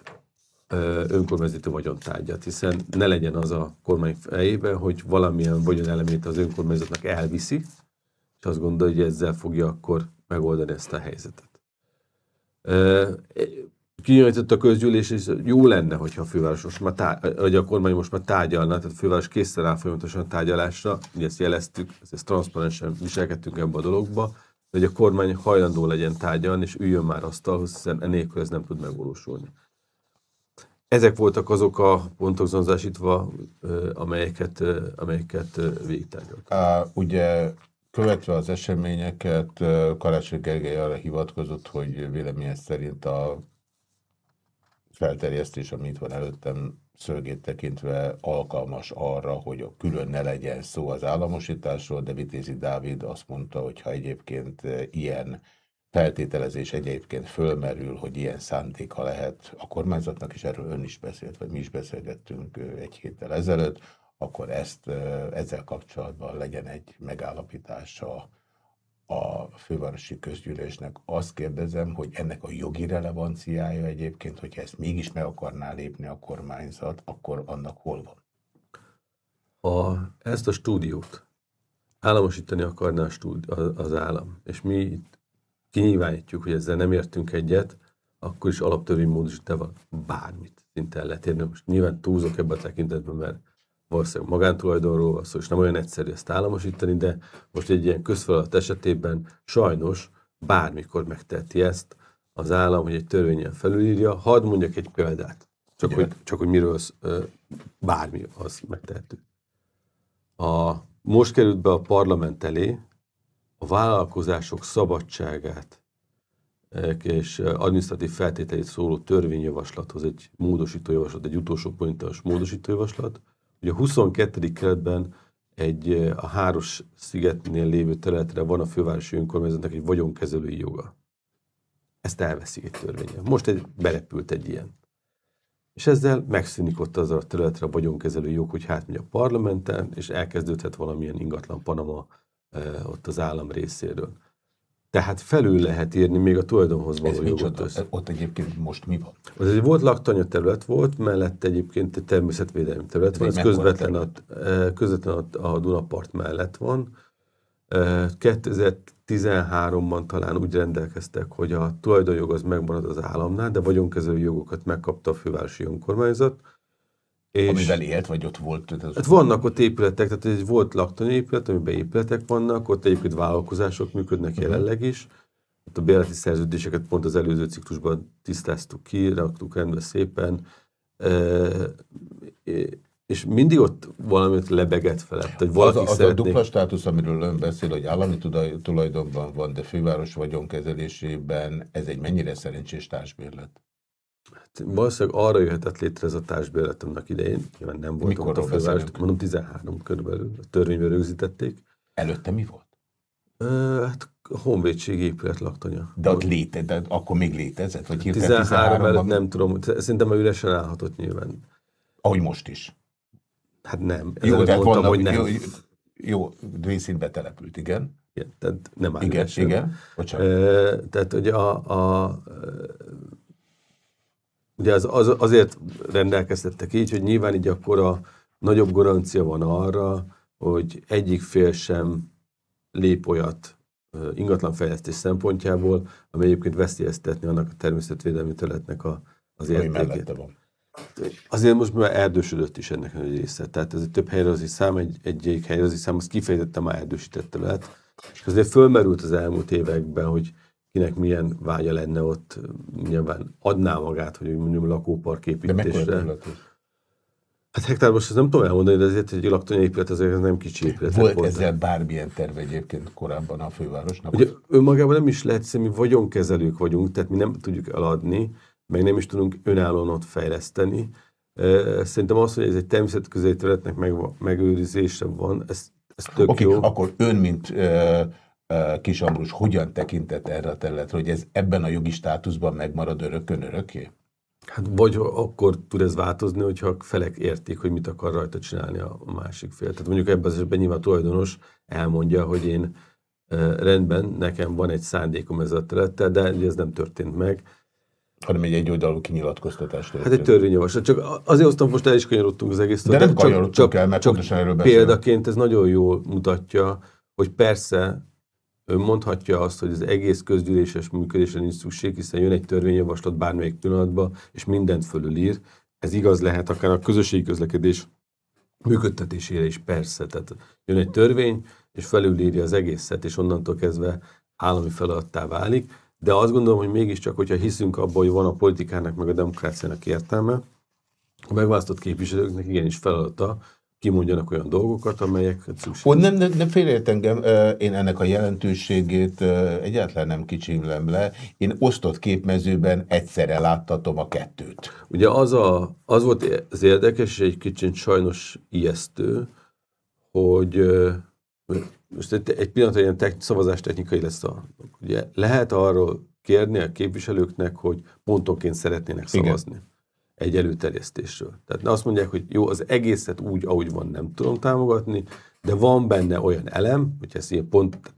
önkormányzati vagyontárgyat, hiszen ne legyen az a kormány fejében, hogy valamilyen vagyon elemét az önkormányzatnak elviszi, és azt gondolja, hogy ezzel fogja akkor megoldani ezt a helyzetet. Kinyújtott a közgyűlés, és jó lenne, hogyha a főváros most már tár- vagy a kormány most már tárgyalna, tehát a főváros készen áll folyamatosan a tárgyalásra, ugye ezt jeleztük, ezt transzparensen viselkedtünk ebbe a dologba, hogy a kormány hajlandó legyen tárgyalni, és üljön már asztalhoz, hiszen enélkül ez nem tud megvalósulni. Ezek voltak azok a pontok zonzásítva, amelyeket, amelyeket végigtárgyaltak. Uh, ugye követve az eseményeket, Karácsony Gergely arra hivatkozott, hogy véleménye szerint a felterjesztés, amit itt van előttem, szögét tekintve alkalmas arra, hogy külön ne legyen szó az államosításról, de Vitézi Dávid azt mondta, hogy ha egyébként ilyen feltételezés egyébként fölmerül, hogy ilyen szántéka lehet a kormányzatnak, és erről ön is beszélt, vagy mi is beszélgettünk egy héttel ezelőtt, akkor ezt ezzel kapcsolatban legyen egy megállapítása a fővárosi közgyűlésnek. Azt kérdezem, hogy ennek a jogi relevanciája egyébként, hogyha ezt mégis meg akarná lépni a kormányzat, akkor annak hol van? A, ezt a stúdiót államosítani akarná a stúdi, az állam, és mi itt kinyilvánítjuk, hogy ezzel nem értünk egyet, akkor is alaptörvénymódosítával bármit szinte lehet érni. Most nyilván túlzok ebben a tekintetben, mert valószínűleg magántulajdonról van szó, és nem olyan egyszerű ezt államosítani, de most egy ilyen közfeladat esetében sajnos bármikor megteheti ezt az állam, hogy egy törvényen felülírja. Hadd mondjak egy példát, csak, hogy, csak hogy miről bármi az megtehető. A, most került be a parlament elé a vállalkozások szabadságát és adminisztratív feltételét szóló törvényjavaslathoz egy módosítójavaslat, egy utolsó pointos módosítójavaslat, Ugye a 22. keretben egy, a Háros szigetnél lévő területre van a fővárosi önkormányzatnak egy vagyonkezelői joga. Ezt elveszik egy törvényen. Most egy, berepült egy ilyen. És ezzel megszűnik ott az a területre a vagyonkezelői jog, hogy megy a parlamenten, és elkezdődhet valamilyen ingatlan Panama e, ott az állam részéről. Tehát felül lehet írni még a tulajdonhoz való Ez jogot. Össze. Ott egyébként most mi van? Az egy volt laktanya terület volt, mellett egyébként egy természetvédelmi terület van, ez közvetlen a, e, közvetlen a, a Dunapart mellett van. 2013-ban e, talán úgy rendelkeztek, hogy a tulajdonjog az megmarad az államnál, de vagyonkezelő jogokat megkapta a fővárosi önkormányzat és Amivel élt, vagy ott volt? Hát vannak ott épületek, tehát egy volt épület, amiben épületek vannak, ott egyébként vállalkozások működnek uh-huh. jelenleg is. Ott a bérleti szerződéseket pont az előző ciklusban tisztáztuk ki, raktuk rendbe szépen. E, és mindig ott valamit lebegett felett, hogy valaki az, a, az szeretné... a dupla státusz, amiről ön beszél, hogy állami tulajdonban van, de főváros vagyonkezelésében, ez egy mennyire szerencsés társbérlet? Valószínűleg arra jöhetett létre ez a társbérlet annak idején, nyilván nem volt Mikor a főváros, mondom 13 körülbelül, a törvényben rögzítették. Előtte mi volt? Ö, hát honvédség épület laktanya. De ott léte, de akkor még létezett? Vagy 13, 13 előtt nem tudom, szerintem már üresen állhatott nyilván. Ahogy most is. Hát nem. Jó, de mondtam, vannak, hogy nem. Jó, jó részintbe települt, igen. igen tehát nem áll Igen, üresen. igen. Bocsánat. E, tehát, hogy a, a Ugye az, az, azért rendelkeztettek így, hogy nyilván így akkor a nagyobb garancia van arra, hogy egyik fél sem lép olyat ingatlanfejlesztés szempontjából, ami egyébként veszélyeztetni annak a természetvédelmi területnek a, az értékét. Van. Azért most már erdősödött is ennek a része. Tehát ez egy több helyrezi szám, egy, egyik helyrezi szám, az kifejezetten már erdősített terület. És azért fölmerült az elmúlt években, hogy kinek milyen vágya lenne ott, nyilván adná magát, hogy mondjuk lakópark építésre. De Hát hektár most ezt nem tudom elmondani, de azért egy laktanya épület azért nem kicsi épület. Volt volt ezzel bármilyen terve egyébként korábban a fővárosnak? Ugye önmagában nem is lehet, mi vagyonkezelők vagyunk, tehát mi nem tudjuk eladni, meg nem is tudunk önállóan ott fejleszteni. Szerintem az, hogy ez egy természetközeli területnek meg, megőrzése van, ez, ez tök okay, jó. akkor ön, mint Kis Ambrus hogyan tekintett erre a területre, hogy ez ebben a jogi státuszban megmarad örökön örökké? Hát vagy akkor tud ez változni, hogyha a felek értik, hogy mit akar rajta csinálni a másik fél. Tehát mondjuk ebben az esetben nyilván a tulajdonos elmondja, hogy én rendben, nekem van egy szándékom ezzel a területtel, de ez nem történt meg. Hanem egy egyoldalú kinyilatkoztatás történt. Hát egy törvényjavaslat. Csak azért hoztam, most el is kanyarodtunk az egész. De nem kanyarodtunk csak, el, mert csak pontosan erről beszél. Példaként ez nagyon jól mutatja, hogy persze ön mondhatja azt, hogy az egész közgyűléses működésre nincs szükség, hiszen jön egy törvényjavaslat bármelyik pillanatban, és mindent fölülír. Ez igaz lehet akár a közösségi közlekedés működtetésére is persze. Tehát jön egy törvény, és felülírja az egészet, és onnantól kezdve állami feladattá válik. De azt gondolom, hogy mégiscsak, hogyha hiszünk abban, hogy van a politikának meg a demokráciának értelme, a megválasztott képviselőknek igenis feladata, kimondjanak olyan dolgokat, amelyek szükség. nem, nem, nem félreért engem, én ennek a jelentőségét egyáltalán nem kicsimlem le. Én osztott képmezőben egyszerre láttatom a kettőt. Ugye az, a, az volt az érdekes, és egy kicsit sajnos ijesztő, hogy most egy, egy pillanat, ilyen tek, szavazás technikai lesz a... Ugye lehet arról kérni a képviselőknek, hogy pontonként szeretnének szavazni. Igen egy előterjesztésről. Tehát azt mondják, hogy jó, az egészet úgy, ahogy van, nem tudom támogatni, de van benne olyan elem, hogy ezt ilyen pont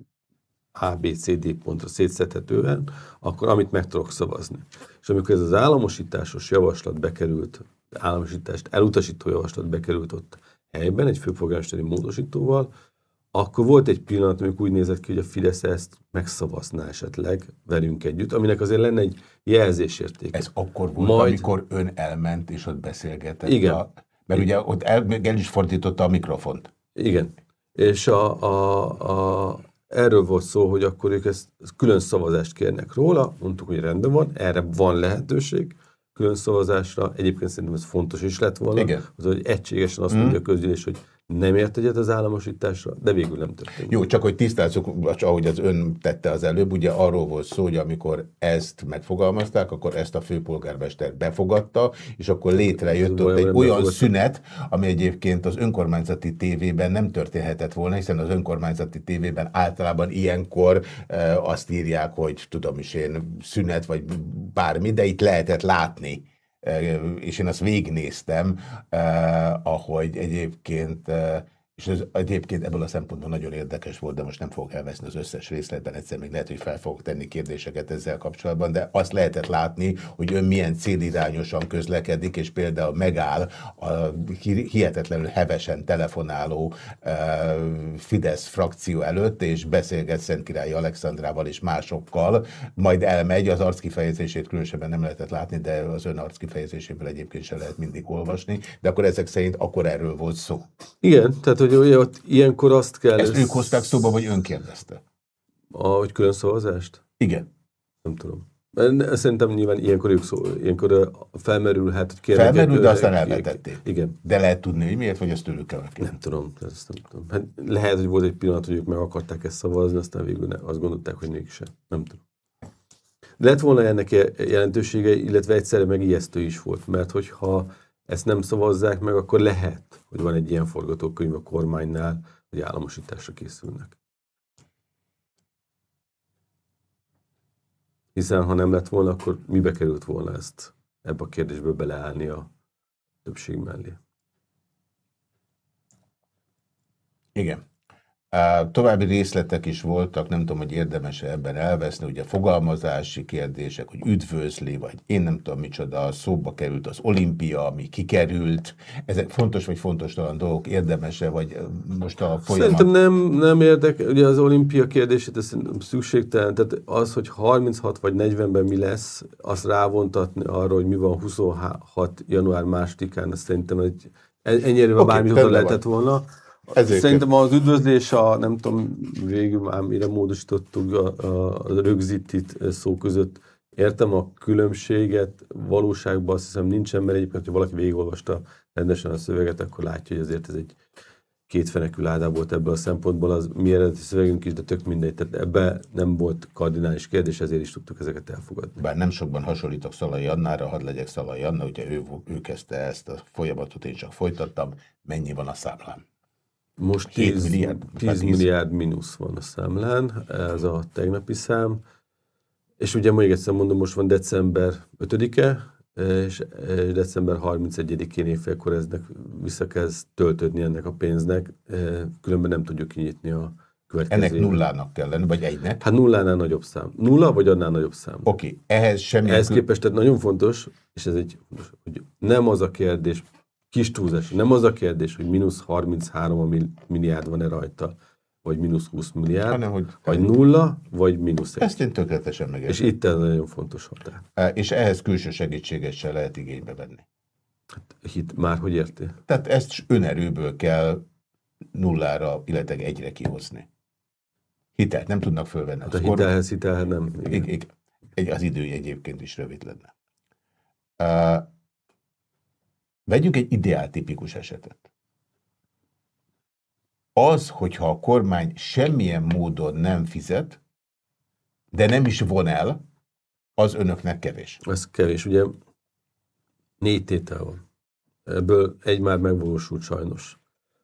A, B, C, D pontra szétszedhetően, akkor amit meg tudok szavazni. És amikor ez az államosításos javaslat bekerült, államosítást elutasító javaslat bekerült ott helyben, egy főpolgármesteri módosítóval, akkor volt egy pillanat, amikor úgy nézett ki, hogy a Fidesz ezt megszavazná esetleg velünk együtt, aminek azért lenne egy jelzésérték. Ez akkor volt, Majd... amikor ön elment és ott beszélgetett. Igen. A... Mert ugye ott el, el is fordította a mikrofont. Igen. És a, a, a, erről volt szó, hogy akkor ők ezt külön szavazást kérnek róla, mondtuk, hogy rendben van, erre van lehetőség külön szavazásra. Egyébként szerintem ez fontos is lett volna, Igen. Az, hogy egységesen azt mm. mondja a közgyűlés, hogy nem ért egyet az államosításra, de végül nem történt. Jó, csak hogy tisztázzuk, ahogy az ön tette az előbb, ugye arról volt szó, hogy amikor ezt megfogalmazták, akkor ezt a főpolgármester befogadta, és akkor létrejött ott egy olyan szünet, ami egyébként az önkormányzati tévében nem történhetett volna, hiszen az önkormányzati tévében általában ilyenkor e, azt írják, hogy tudom is én szünet, vagy bármi, de itt lehetett látni és én azt végignéztem, ahogy egyébként és ez egyébként ebből a szempontból nagyon érdekes volt, de most nem fogok elveszni az összes részletben, egyszer még lehet, hogy fel fogok tenni kérdéseket ezzel kapcsolatban, de azt lehetett látni, hogy ön milyen célirányosan közlekedik, és például megáll a hihetetlenül hevesen telefonáló Fidesz frakció előtt, és beszélget Szentkirályi Alexandrával és másokkal, majd elmegy, az arckifejezését különösebben nem lehetett látni, de az ön arckifejezéséből egyébként se lehet mindig olvasni, de akkor ezek szerint akkor erről volt szó. Igen, tehát hogy ugye ott ilyenkor azt kell... Ezt ők hozták szóba, vagy ön kérdezte? Ahogy külön szavazást? Igen. Nem tudom. Szerintem nyilván ilyenkor, ők szó, ilyenkor felmerülhet, hogy kérnek... Felmerül, de aztán elvetették. Igen. De lehet tudni, hogy miért, vagy ezt tőlük kell Nem tudom, ezt nem tudom. Hát lehet, hogy volt egy pillanat, hogy ők meg akarták ezt szavazni, aztán végül ne, azt gondolták, hogy mégsem. Nem tudom. De lett volna ennek jelentősége, illetve egyszerre meg ijesztő is volt, mert hogyha ezt nem szavazzák meg, akkor lehet, hogy van egy ilyen forgatókönyv a kormánynál, hogy államosításra készülnek. Hiszen ha nem lett volna, akkor mibe került volna ezt ebbe a kérdésbe beleállni a többség mellé? Igen. További részletek is voltak, nem tudom, hogy érdemes -e ebben elveszni, ugye fogalmazási kérdések, hogy üdvözli, vagy én nem tudom micsoda, szóba került az olimpia, ami kikerült. Ezek fontos vagy fontos talán dolgok, érdemese, vagy most a folyamat... Szerintem nem, nem érdek, ugye az olimpia kérdését, ez szükségtelen, tehát az, hogy 36 vagy 40-ben mi lesz, azt rávontatni arra, hogy mi van 26. január másodikán, azt szerintem egy, ennyire okay, bármit oda lehetett volna. Ezért Szerintem az üdvözlés a, nem tudom, végül már mire módosítottuk a, a, rögzítit szó között. Értem a különbséget, valóságban azt hiszem nincsen, mert egyébként, ha valaki végigolvasta rendesen a szöveget, akkor látja, hogy azért ez egy kétfenekű ládá volt ebből a szempontból, az mi eredeti szövegünk is, de tök mindegy. Tehát ebbe nem volt kardinális kérdés, ezért is tudtuk ezeket elfogadni. Bár nem sokban hasonlítok Szalai Annára, hadd legyek Szalai Anna, ugye ő, ő kezdte ezt a folyamatot, én csak folytattam. Mennyi van a számlám? Most 7 10 milliárd, milliárd, most már 10 10. milliárd mínusz van a számlán, ez a tegnapi szám. És ugye még egyszer mondom, most van december 5-e, és december 31-én évfélkor eznek vissza kezd töltődni ennek a pénznek, eh, különben nem tudjuk kinyitni a következő Ennek nullának kell lenni, vagy egynek. Hát nullánál nagyobb szám. Nulla vagy annál nagyobb szám. Oké, okay. ehhez semmi... Ehhez képest tehát nagyon fontos, és ez egy, hogy nem az a kérdés, kis túlzás, nem az a kérdés, hogy mínusz 33 milliárd van-e rajta, vagy mínusz 20 milliárd, hanem, hogy... vagy nulla, vagy mínusz egy. Ezt én tökéletesen És megértem. itt ez nagyon fontos határ. És, és ehhez külső segítséget se lehet igénybe venni. Hit, már hogy érti? Tehát ezt önerőből kell nullára, illetve egyre kihozni. Hitelt nem tudnak fölvenni. Hát a hitelhez hitelhez nem. Igen. Igen. Az idő egyébként is rövid lenne. Uh, vegyünk egy ideáltipikus esetet. Az, hogyha a kormány semmilyen módon nem fizet, de nem is von el, az önöknek kevés. Ez kevés. Ugye négy tétel van. Ebből egy már megvalósult sajnos.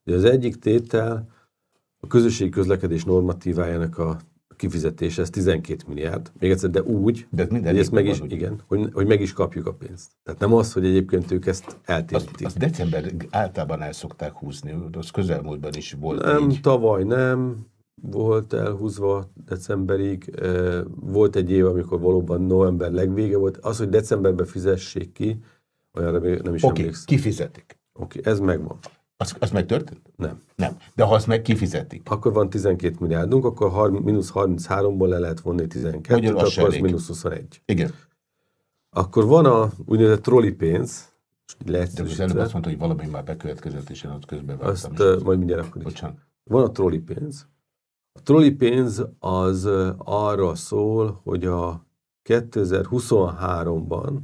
Ugye az egyik tétel a közösségi közlekedés normatívájának a kifizetése, ez 12 milliárd. Még egyszer, de úgy, De ez hogy ezt meg is, van, igen, hogy, hogy meg is kapjuk a pénzt. Tehát nem az, hogy egyébként ők ezt Azt, eltérítik. azt december általában el szokták húzni, az közelmúltban is volt Nem, így. tavaly nem volt elhúzva decemberig. Volt egy év, amikor valóban november legvége volt. Az, hogy decemberben fizessék ki, olyanra még nem is okay, emlékszem. kifizetik. Oké, ez megvan. Az, az megtörtént? Nem. Nem. De ha azt meg kifizetik, Akkor van 12 milliárdunk, akkor har- mínusz 33-ból le lehet vonni 12, Magyarul az se akkor az elég. mínusz 21. igen. Akkor van a úgynevezett trolli pénz, így De most előbb azt mondta, hogy valami már bekövetkezett, és én ott közben azt uh, majd mindjárt akkor is. Bocsánat. Van a trolli pénz. A trolli pénz az arra szól, hogy a 2023-ban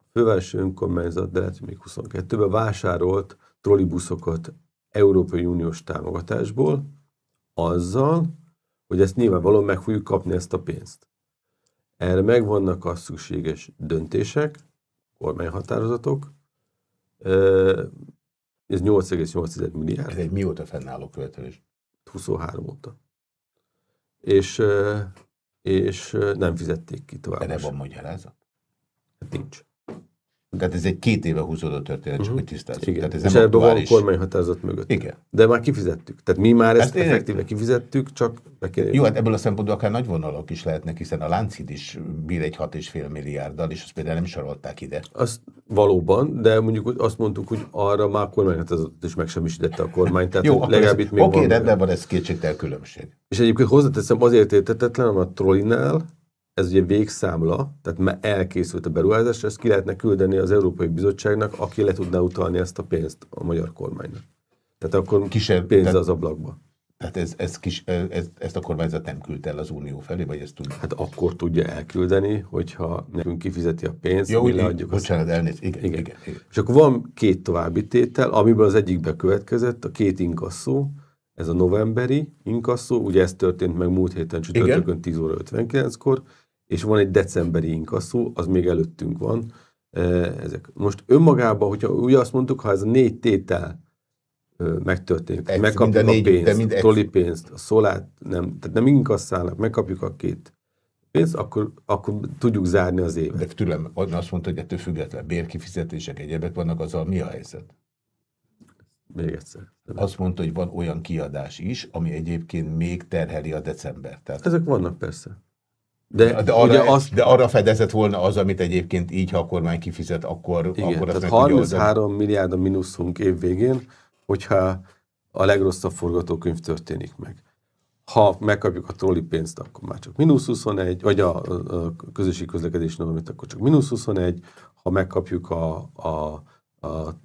a fővárosi önkormányzat, de lehet, hogy még 22-ben vásárolt trollibuszokat Európai Uniós támogatásból, azzal, hogy ezt nyilvánvalóan meg fogjuk kapni ezt a pénzt. Erre megvannak a szükséges döntések, kormányhatározatok, ez 8,8 milliárd. Ez egy mióta fennálló követelés. 23 óta. És, és nem fizették ki tovább. Erre van magyarázat? Hát Nincs. Tehát ez egy két éve húzódó történet, csak Mhm. hogy tisztázzuk. Igen. Tehát ez és nem ebben van kormányhatározat mögött. Igen. De már kifizettük. Tehát mi már ezt Ezt én effektíve kifizettük, csak be kell Jó, hát ebből a szempontból akár nagy vonalak is lehetnek, hiszen a Lánchíd is bír egy 6,5 milliárddal, és azt például nem sorolták ide. Azt valóban, de mondjuk azt mondtuk, hogy arra már kormányhatározatot is megsemmisítette a kormány. Tehát Jó, legalább ez, itt még oké, van. rendben van, ez kétségtel különbség. És egyébként hozzáteszem, azért értetetlen, a trollinál, ez ugye végszámla, tehát már elkészült a beruházás, ezt ki lehetne küldeni az Európai Bizottságnak, aki le tudná utalni ezt a pénzt a magyar kormánynak. Tehát akkor Kisebb- pénz tehát- az ablakba. Tehát ez, ez kis, ez, ezt a kormányzat nem küldte el az Unió felé, vagy ezt tudja? Hát akkor tudja elküldeni, hogyha nekünk kifizeti a pénzt, Jó, mi leadjuk azt. bocsánat, elnézést. Igen, igen. Igen. igen, igen. És akkor van két további tétel, amiből az egyikbe következett, a két inkasszó, ez a novemberi inkasszó, ugye ez történt meg múlt héten csütörtökön 10 óra 59-kor, és van egy decemberi inkasszó, az még előttünk van. Ezek. Most önmagában, hogyha ugye azt mondtuk, ha ez a négy tétel megtörténik, Egy- megkapjuk a a négy- pénzt, mind a trolli pénzt, a szolát, nem, tehát nem inkasszálnak, megkapjuk a két pénzt, akkor, akkor tudjuk zárni az évet. De tőlem azt mondta, hogy ettől független bérkifizetések, egyebek vannak, azzal mi a helyzet? Még egyszer. Azt mondta, hogy van olyan kiadás is, ami egyébként még terheli a december. Tehát, Ezek vannak persze. De, de, arra, ugye azt, de arra fedezett volna az, amit egyébként így, ha a kormány kifizet, akkor, igen, akkor azt tehát meg tudja oldani. 33 milliárd a mínuszunk év végén, hogyha a legrosszabb forgatókönyv történik meg. Ha megkapjuk a trolli pénzt, akkor már csak mínusz 21, vagy a, a, közösségi közlekedés normit, akkor csak mínusz 21. Ha megkapjuk a, a, a, a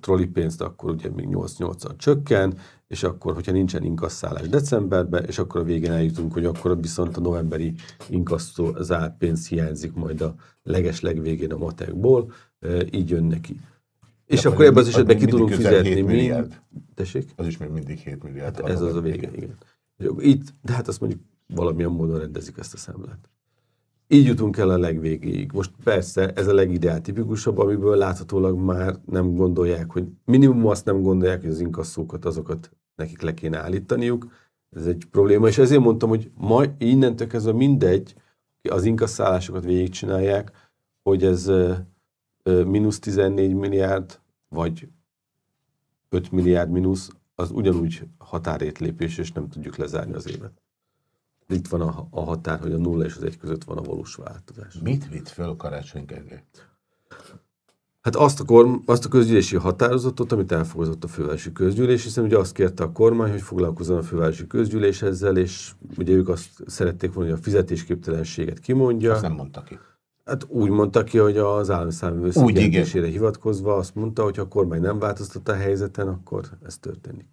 trolli pénzt, akkor ugye még 8-8-al csökken, és akkor, hogyha nincsen inkasszálás decemberben, és akkor a végén eljutunk, hogy akkor viszont a novemberi inkasszó zárt pénz hiányzik majd a leges legvégén a matekból, így jön neki. És De akkor ebben az esetben ki tudunk fizetni 7 mind. milliárd. Tessék? Az is még mindig 7 milliárd. Hát ez az a vége, igen. Itt, de hát azt mondjuk valamilyen módon rendezik ezt a számlát. Így jutunk el a legvégéig. Most persze ez a legideáltipikusabb, amiből láthatólag már nem gondolják, hogy minimum azt nem gondolják, hogy az inkasszókat azokat nekik le kéne állítaniuk. Ez egy probléma, és ezért mondtam, hogy ma innentől kezdve mindegy, az inkaszállásokat végigcsinálják, hogy ez mínusz 14 milliárd, vagy 5 milliárd mínusz, az ugyanúgy határétlépés, és nem tudjuk lezárni az évet. Itt van a, a határ, hogy a nulla és az egy között van a valós változás. Mit vitt föl Karácsony? Hát azt a, korm, azt a közgyűlési határozatot, amit elfogadott a fővárosi közgyűlés, hiszen ugye azt kérte a kormány, hogy foglalkozzon a fővárosi közgyűlés ezzel, és ugye ők azt szerették volna, hogy a fizetésképtelenséget kimondja. Azt nem mondta ki. Hát úgy mondta ki, hogy az állami számvevőszék jelentésére hivatkozva azt mondta, hogy ha a kormány nem változtat a helyzeten, akkor ez történik.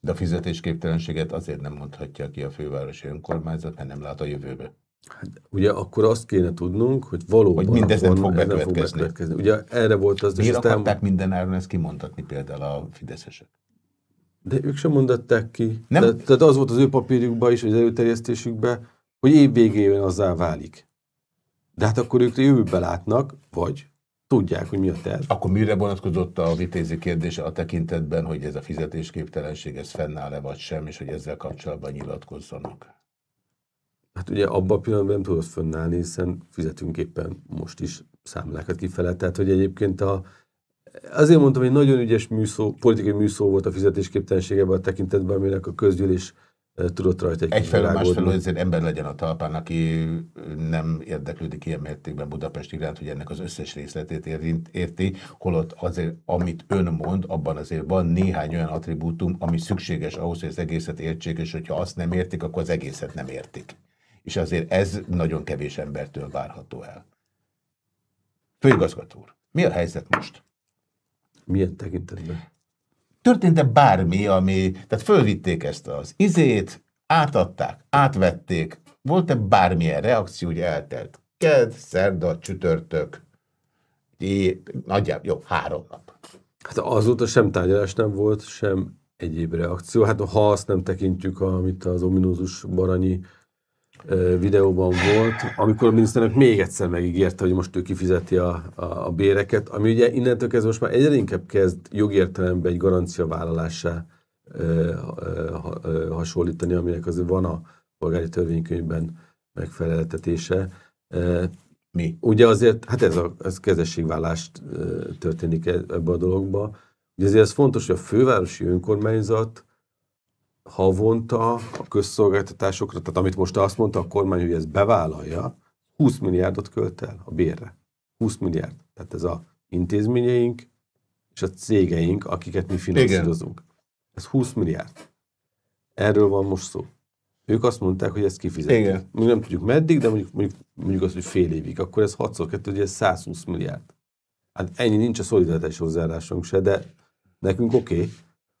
De a fizetésképtelenséget azért nem mondhatja ki a fővárosi önkormányzat, mert nem lát a jövőbe. Hát, ugye akkor azt kéne tudnunk, hogy valóban... Hogy mindez nem fog bekövetkezni. Ugye erre volt az... Miért akarták minden áron ezt kimondatni például a fideszesek? De ők sem mondatták ki. Nem? De, tehát az volt az ő papírjukban is, az előterjesztésükben, hogy év végén azzá válik. De hát akkor ők jövőbe látnak, vagy tudják, hogy mi a terv. Akkor mire vonatkozott a vitézi kérdése a tekintetben, hogy ez a fizetésképtelenség, ez fennáll-e vagy sem, és hogy ezzel kapcsolatban nyilatkozzanak? Hát ugye abban a pillanatban nem tudod fönnállni, hiszen fizetünk éppen most is számlákat kifele. Tehát, hogy egyébként a, azért mondtam, hogy nagyon ügyes műszó, politikai műszó volt a fizetésképtelenségében a tekintetben, aminek a közgyűlés tudott rajta egy Egyfelől, másfelől ezért ember legyen a talpán, aki nem érdeklődik ilyen mértékben Budapest iránt, hogy ennek az összes részletét érti, holott azért, amit ön mond, abban azért van néhány olyan attribútum, ami szükséges ahhoz, hogy az egészet értsék, és hogyha azt nem értik, akkor az egészet nem értik. És azért ez nagyon kevés embertől várható el. Főigazgató úr, mi a helyzet most? Milyen tekintetben? történt-e bármi, ami, tehát fölvitték ezt az izét, átadták, átvették, volt-e bármilyen reakció, hogy eltelt ked, szerda, csütörtök, é, nagyjából, jó, három nap. Hát azóta sem tárgyalás nem volt, sem egyéb reakció. Hát ha azt nem tekintjük, amit az ominózus Baranyi videóban volt, amikor a miniszternek még egyszer megígérte, hogy most ő kifizeti a, a, a béreket, ami ugye innentől kezdve most már egyre inkább kezd jogértelemben egy garancia vállalásá hasonlítani, aminek azért van a polgári törvénykönyvben megfeleltetése. Mi? Ugye azért, hát ez a ez kezességvállást történik e, ebbe a dologba. Ugye azért ez fontos, hogy a fővárosi önkormányzat havonta a közszolgáltatásokra, tehát amit most azt mondta a kormány, hogy ez bevállalja, 20 milliárdot költ el a bérre. 20 milliárd. Tehát ez a intézményeink és a cégeink, akiket mi finanszírozunk. Igen. Ez 20 milliárd. Erről van most szó. Ők azt mondták, hogy ezt kifizetik. Igen. Mi nem tudjuk meddig, de mondjuk, mondjuk, mondjuk azt, hogy fél évig. Akkor ez 6 2 ugye ez 120 milliárd. Hát ennyi nincs a szolidaritási hozzáállásunk se, de nekünk oké. Okay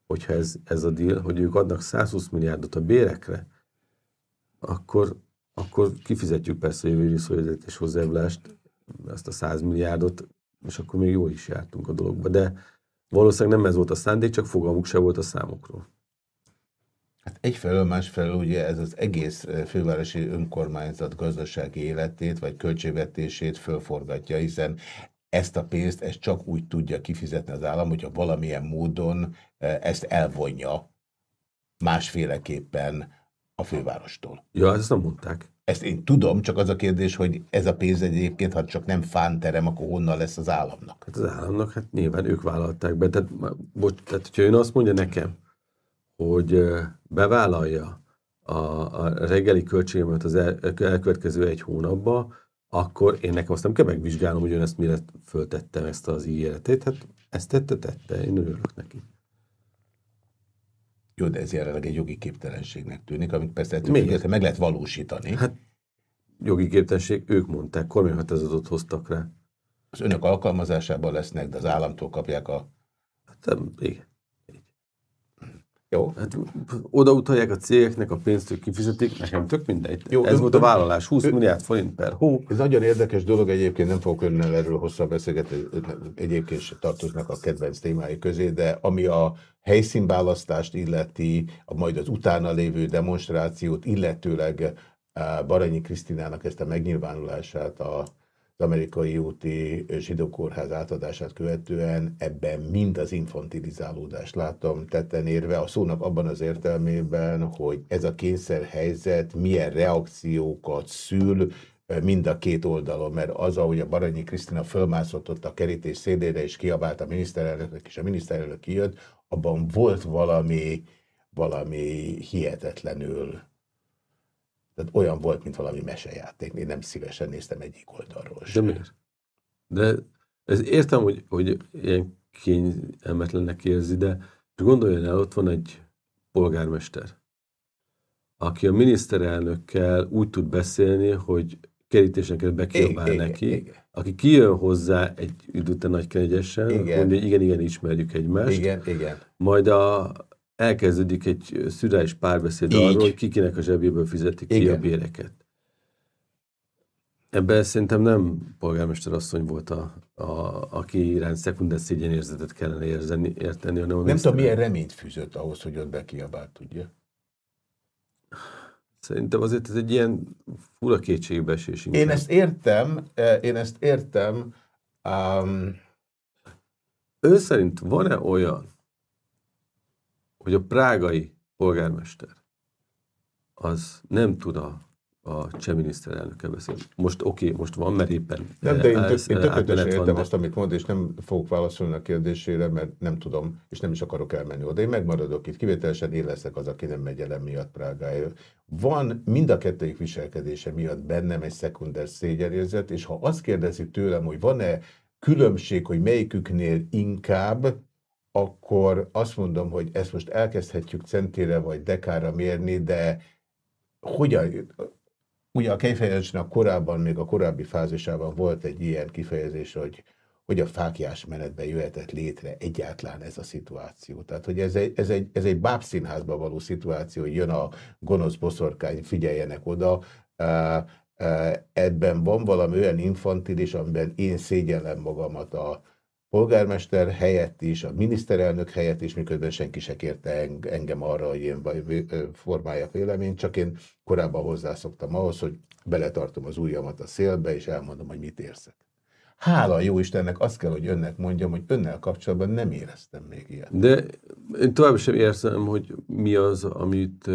hogyha ez, ez a deal, hogy ők adnak 120 milliárdot a bérekre, akkor, akkor kifizetjük persze a jövői és hozzájárulást, azt a 100 milliárdot, és akkor még jól is jártunk a dologba. De valószínűleg nem ez volt a szándék, csak fogalmuk se volt a számokról. Hát egyfelől, másfelől ugye ez az egész fővárosi önkormányzat gazdasági életét vagy költségvetését fölforgatja, hiszen ezt a pénzt ezt csak úgy tudja kifizetni az állam, hogyha valamilyen módon e, ezt elvonja másféleképpen a fővárostól. Ja, ezt nem mondták. Ezt én tudom, csak az a kérdés, hogy ez a pénz egyébként, ha csak nem fánterem, akkor honnan lesz az államnak? Hát az államnak, hát nyilván ők vállalták be. Tehát, bocs, tehát hogyha ön azt mondja nekem, hogy bevállalja a, a reggeli költségemet az el, elkövetkező egy hónapba, akkor én nekem azt nem kell megvizsgálnom, hogy ön ezt mire föltettem ezt az ígéretét. Hát ezt tette, tette, én örülök neki. Jó, de ez jelenleg egy jogi képtelenségnek tűnik, amit persze függetlenül meg lehet valósítani. Hát jogi képtelenség, ők mondták, kormányhatározatot hoztak rá. Az önök alkalmazásában lesznek, de az államtól kapják a... Hát, igen. Jó. Hát oda utalják a cégeknek a pénzt, hogy kifizetik, nekem tök mindegy. Jó, Ez volt a vállalás, 20 ön, milliárd forint per hó. Ez nagyon érdekes dolog, egyébként nem fogok önnel erről hosszabb beszélgetni, egyébként se tartoznak a kedvenc témái közé, de ami a helyszínválasztást illeti, a majd az utána lévő demonstrációt, illetőleg Baranyi Krisztinának ezt a megnyilvánulását a az amerikai úti zsidó kórház átadását követően ebben mind az infantilizálódást látom tetten érve, a szónak abban az értelmében, hogy ez a kényszerhelyzet milyen reakciókat szül, mind a két oldalon, mert az, ahogy a Baranyi Krisztina fölmászott ott a kerítés szélére, és kiabált a miniszterelnöknek, és a miniszterelnök kijött, abban volt valami, valami hihetetlenül tehát olyan volt, mint valami mesejáték. Én nem szívesen néztem egyik oldalról sem. De miért? De ez értem, hogy, hogy ilyen kényelmetlennek érzi, de gondoljon el, ott van egy polgármester, aki a miniszterelnökkel úgy tud beszélni, hogy kerítésen kell bekiabál igen, neki, igen. aki kijön hozzá egy idő nagy kegyesen, mondja, hogy igen, igen, ismerjük egymást. Igen, igen. Majd a, elkezdődik egy szürális párbeszéd Így. arról, hogy kikinek a zsebéből fizetik ki Igen. a béreket. Ebben szerintem nem polgármester asszony volt, a, a, aki iránt szekunder szégyenérzetet kellene érzeni, érteni, hanem a Nem tudom, milyen reményt fűzött ahhoz, hogy ott bekiabált, tudja? Szerintem azért ez egy ilyen fura kétségbeesés. Én ezt értem, eh, én ezt értem. Um... Ő szerint van-e olyan, hogy a prágai polgármester az nem tud a, a cseh miniszterelnöke beszélni. Most oké, okay, most van, mert éppen Nem, de én, tök, én tökéletesen értem azt, amit mond, és nem fogok válaszolni a kérdésére, mert nem tudom, és nem is akarok elmenni oda. Én megmaradok itt, kivételesen én leszek az, aki nem megy el miatt Prágája. Van mind a kettőjük viselkedése miatt bennem egy szekunder szégyenérzet, és ha azt kérdezik tőlem, hogy van-e különbség, hogy melyiküknél inkább, akkor azt mondom, hogy ezt most elkezdhetjük centére vagy dekára mérni, de hogyan, ugye a kifejezésnek korábban, még a korábbi fázisában volt egy ilyen kifejezés, hogy hogy a fákjás menetben jöhetett létre egyáltalán ez a szituáció. Tehát, hogy ez egy, ez egy, ez egy bábszínházba való szituáció, hogy jön a gonosz boszorkány, figyeljenek oda, ebben van valami olyan infantilis, amiben én szégyellem magamat a, polgármester helyett is, a miniszterelnök helyett is, miközben senki se kérte engem arra, hogy én formáljak véleményt, csak én korábban hozzászoktam ahhoz, hogy beletartom az ujjamat a szélbe, és elmondom, hogy mit érzek. Hála jó Istennek, azt kell, hogy önnek mondjam, hogy önnel kapcsolatban nem éreztem még ilyet. De én tovább sem érzem, hogy mi az, amit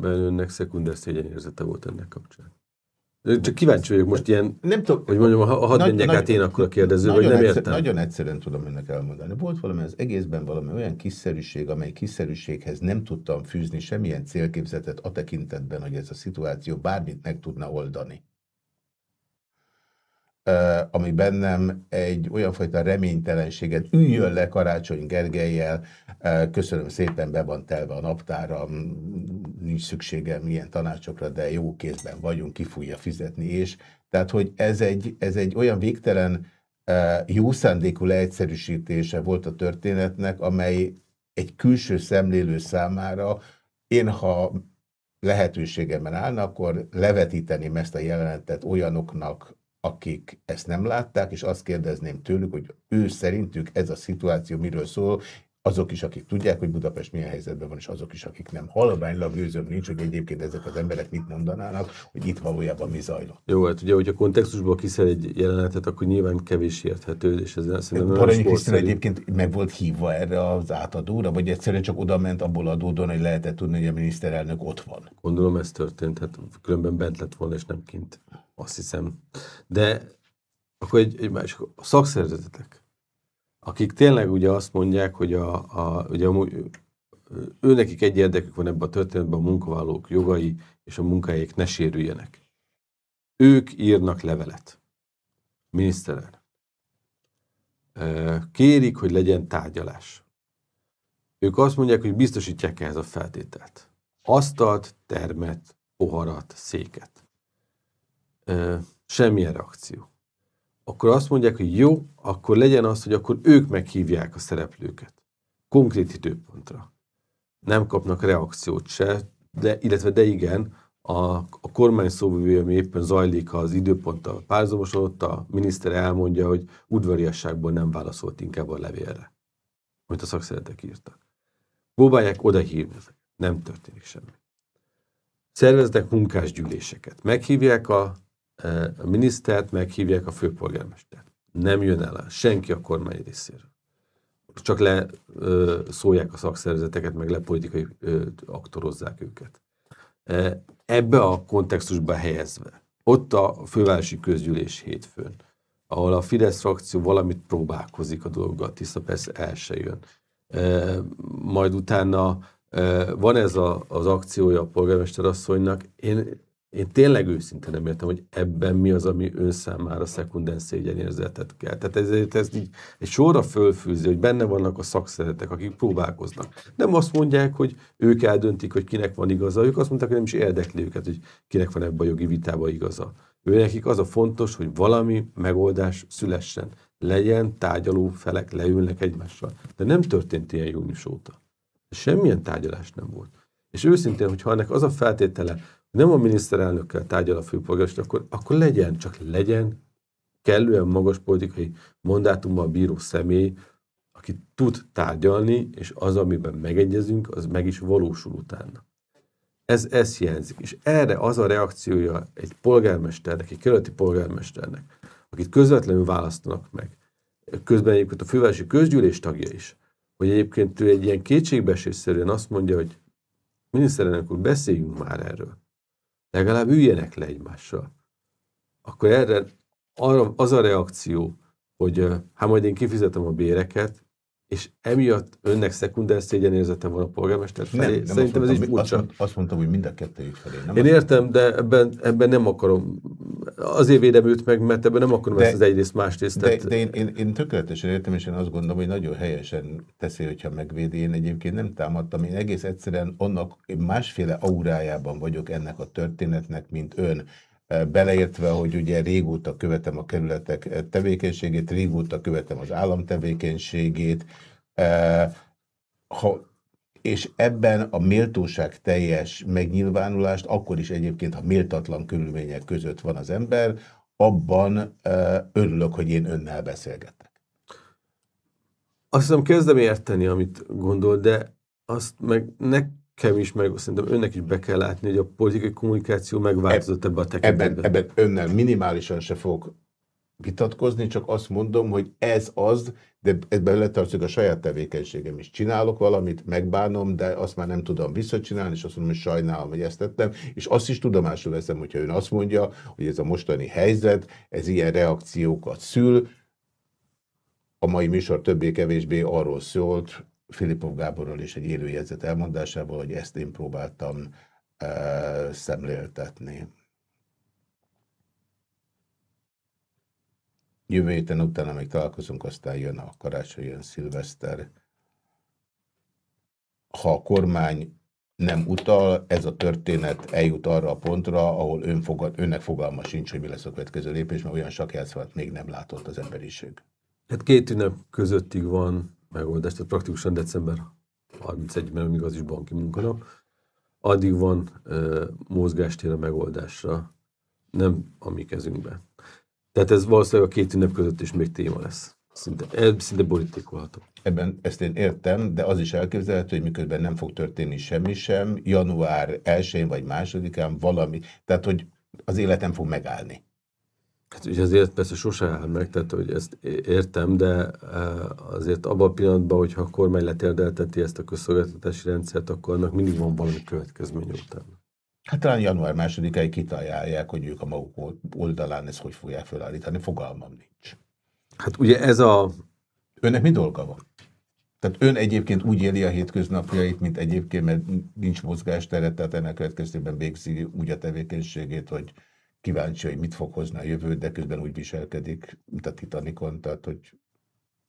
önnek szekunder szégyenérzete volt ennek kapcsán. Csak kíváncsi vagyok most ilyen, nem tudom, hogy mondjam, ha hadd menjek át én akkor a kérdező, hogy nem egyszer, értem. Nagyon egyszerűen tudom önnek elmondani. Volt valami az egészben valami olyan kiszerűség, amely kiszerűséghez nem tudtam fűzni semmilyen célképzetet a tekintetben, hogy ez a szituáció bármit meg tudna oldani ami bennem egy olyan fajta reménytelenséget, üljön le Karácsony Gergelyel, köszönöm szépen, be van telve a naptára, nincs szükségem ilyen tanácsokra, de jó kézben vagyunk, ki fogja fizetni, és tehát, hogy ez egy, ez egy olyan végtelen jó szándékú leegyszerűsítése volt a történetnek, amely egy külső szemlélő számára, én ha lehetőségemben állna, akkor levetíteném ezt a jelenetet olyanoknak, akik ezt nem látták, és azt kérdezném tőlük, hogy ő szerintük ez a szituáció miről szól, azok is, akik tudják, hogy Budapest milyen helyzetben van, és azok is, akik nem. Halványlag gőzöm nincs, hogy egyébként ezek az emberek mit mondanának, hogy itt valójában mi zajlott. Jó, hát ugye, hogyha kontextusból kiszel egy jelenetet, akkor nyilván kevés érthető, és ez szerintem Baranyi Krisztina egyébként meg volt hívva erre az átadóra, vagy egyszerűen csak oda ment abból adódóan, hogy lehetett tudni, hogy a miniszterelnök ott van. Gondolom ez történt, hát különben bent lett volna, és nem kint. Azt hiszem. De akkor egy, egy másik, a szakszervezetek, akik tényleg ugye azt mondják, hogy a, a, ugye a, ő nekik egy érdekük van ebben a történetben, a munkavállalók jogai és a munkáik ne sérüljenek. Ők írnak levelet. Miniszterelnök. Kérik, hogy legyen tárgyalás. Ők azt mondják, hogy biztosítják ehhez a feltételt. Asztalt, termet, poharat, széket. Semmilyen reakció akkor azt mondják, hogy jó, akkor legyen az, hogy akkor ők meghívják a szereplőket. Konkrét időpontra. Nem kapnak reakciót se, de, illetve de igen, a, a kormány szóvivő, ami éppen zajlik az időponttal párzamosan, ott a miniszter elmondja, hogy udvariasságból nem válaszolt inkább a levélre, amit a szakszeretek írtak. Próbálják odahívni, nem történik semmi. Szerveznek munkásgyűléseket. Meghívják a a minisztert meghívják a főpolgármestert. Nem jön el senki a kormány részéről. Csak le ö, szólják a szakszervezeteket, meg le politikai ö, aktorozzák őket. Ebbe a kontextusba helyezve, ott a fővárosi közgyűlés hétfőn, ahol a Fidesz frakció valamit próbálkozik a dologgal, tiszta persze el se jön. Majd utána van ez a, az akciója a polgármester asszonynak. Én én tényleg őszintén nem értem, hogy ebben mi az, ami ön számára szekundens szégyenérzetet kell. Tehát ezért ez így egy sorra fölfűzi, hogy benne vannak a szakszeretek, akik próbálkoznak. Nem azt mondják, hogy ők eldöntik, hogy kinek van igaza, ők azt mondták, hogy nem is érdekli őket, hogy kinek van ebben a jogi vitába igaza. Ő nekik az a fontos, hogy valami megoldás szülessen. Legyen tárgyaló felek, leülnek egymással. De nem történt ilyen június óta. Semmilyen tárgyalás nem volt. És őszintén, hogyha ennek az a feltétele, nem a miniszterelnökkel tárgyal a főpolgármester, akkor, akkor legyen, csak legyen kellően magas politikai mandátummal bíró személy, aki tud tárgyalni, és az, amiben megegyezünk, az meg is valósul utána. Ez, ez hiányzik. És erre az a reakciója egy polgármesternek, egy kerületi polgármesternek, akit közvetlenül választanak meg, közben egyébként a fővárosi közgyűlés tagja is, hogy egyébként ő egy ilyen kétségbeesésszerűen azt mondja, hogy miniszterelnök úr, beszéljünk már erről legalább üljenek le egymással. Akkor erre arra, az a reakció, hogy hát majd én kifizetem a béreket, és emiatt önnek szekunder szégyenérzete van a polgármester felé. Nem, nem Szerintem ez is furcsa. Azt, azt mondtam, hogy mind a kettőjük felé. Nem Én értem, de ebben, ebben nem akarom. Azért védem őt meg, mert ebben nem akarom de, ezt az egyrészt másrészt. De, de én, én, én tökéletesen értem, és én azt gondolom, hogy nagyon helyesen teszi, hogyha megvédi. Én egyébként nem támadtam. Én egész egyszerűen annak én másféle aurájában vagyok ennek a történetnek, mint ön beleértve, hogy ugye régóta követem a kerületek tevékenységét, régóta követem az állam tevékenységét, ha, és ebben a méltóság teljes megnyilvánulást, akkor is egyébként, ha méltatlan körülmények között van az ember, abban örülök, hogy én önnel beszélgetek. Azt hiszem kezdem érteni, amit gondol, de azt meg ne, nekem is, meg szerintem önnek is be kell látni, hogy a politikai kommunikáció megváltozott ebben a tekintetben. Ebben, ebben önnel minimálisan se fog vitatkozni, csak azt mondom, hogy ez az, de ebben letartozik a saját tevékenységem is. Csinálok valamit, megbánom, de azt már nem tudom visszacsinálni, és azt mondom, hogy sajnálom, hogy ezt tettem, és azt is tudomásul veszem, hogyha ön azt mondja, hogy ez a mostani helyzet, ez ilyen reakciókat szül, a mai műsor többé-kevésbé arról szólt, Filipov Gáborról is egy élőjegyzet elmondásából, hogy ezt én próbáltam uh, szemléltetni. Jövő héten utána még találkozunk, aztán jön a karácsony, jön szilveszter. Ha a kormány nem utal, ez a történet eljut arra a pontra, ahol ön fogad, önnek fogalma sincs, hogy mi lesz a következő lépés, mert olyan sakjátszvat még nem látott az emberiség. Hát két ünnep közöttig van megoldást, tehát praktikusan december 31-ben, amíg az is banki munkanap, addig van uh, mozgástér a megoldásra, nem a mi kezünkben. Tehát ez valószínűleg a két ünnep között is még téma lesz. Szinte, szinte borítékolható. Ebben ezt én értem, de az is elképzelhető, hogy miközben nem fog történni semmi sem, január 1-én vagy másodikán valami, tehát hogy az életem fog megállni. Hát ugye azért persze sose áll meg, tehát hogy ezt értem, de eh, azért abban a pillanatban, hogyha a kormány letérdelteti ezt a közszolgáltatási rendszert, akkor annak mindig van valami következmény utána. Hát talán január másodikáig kitalálják, hogy ők a maguk oldalán ezt hogy fogják felállítani, fogalmam nincs. Hát ugye ez a... Önnek mi dolga van? Tehát ön egyébként úgy éli a hétköznapjait, mint egyébként, mert nincs mozgástere, tehát ennek következtében végzi úgy a tevékenységét, hogy kíváncsi, hogy mit fog hozni a jövő, de közben úgy viselkedik, mint a Titanicon, tehát hogy...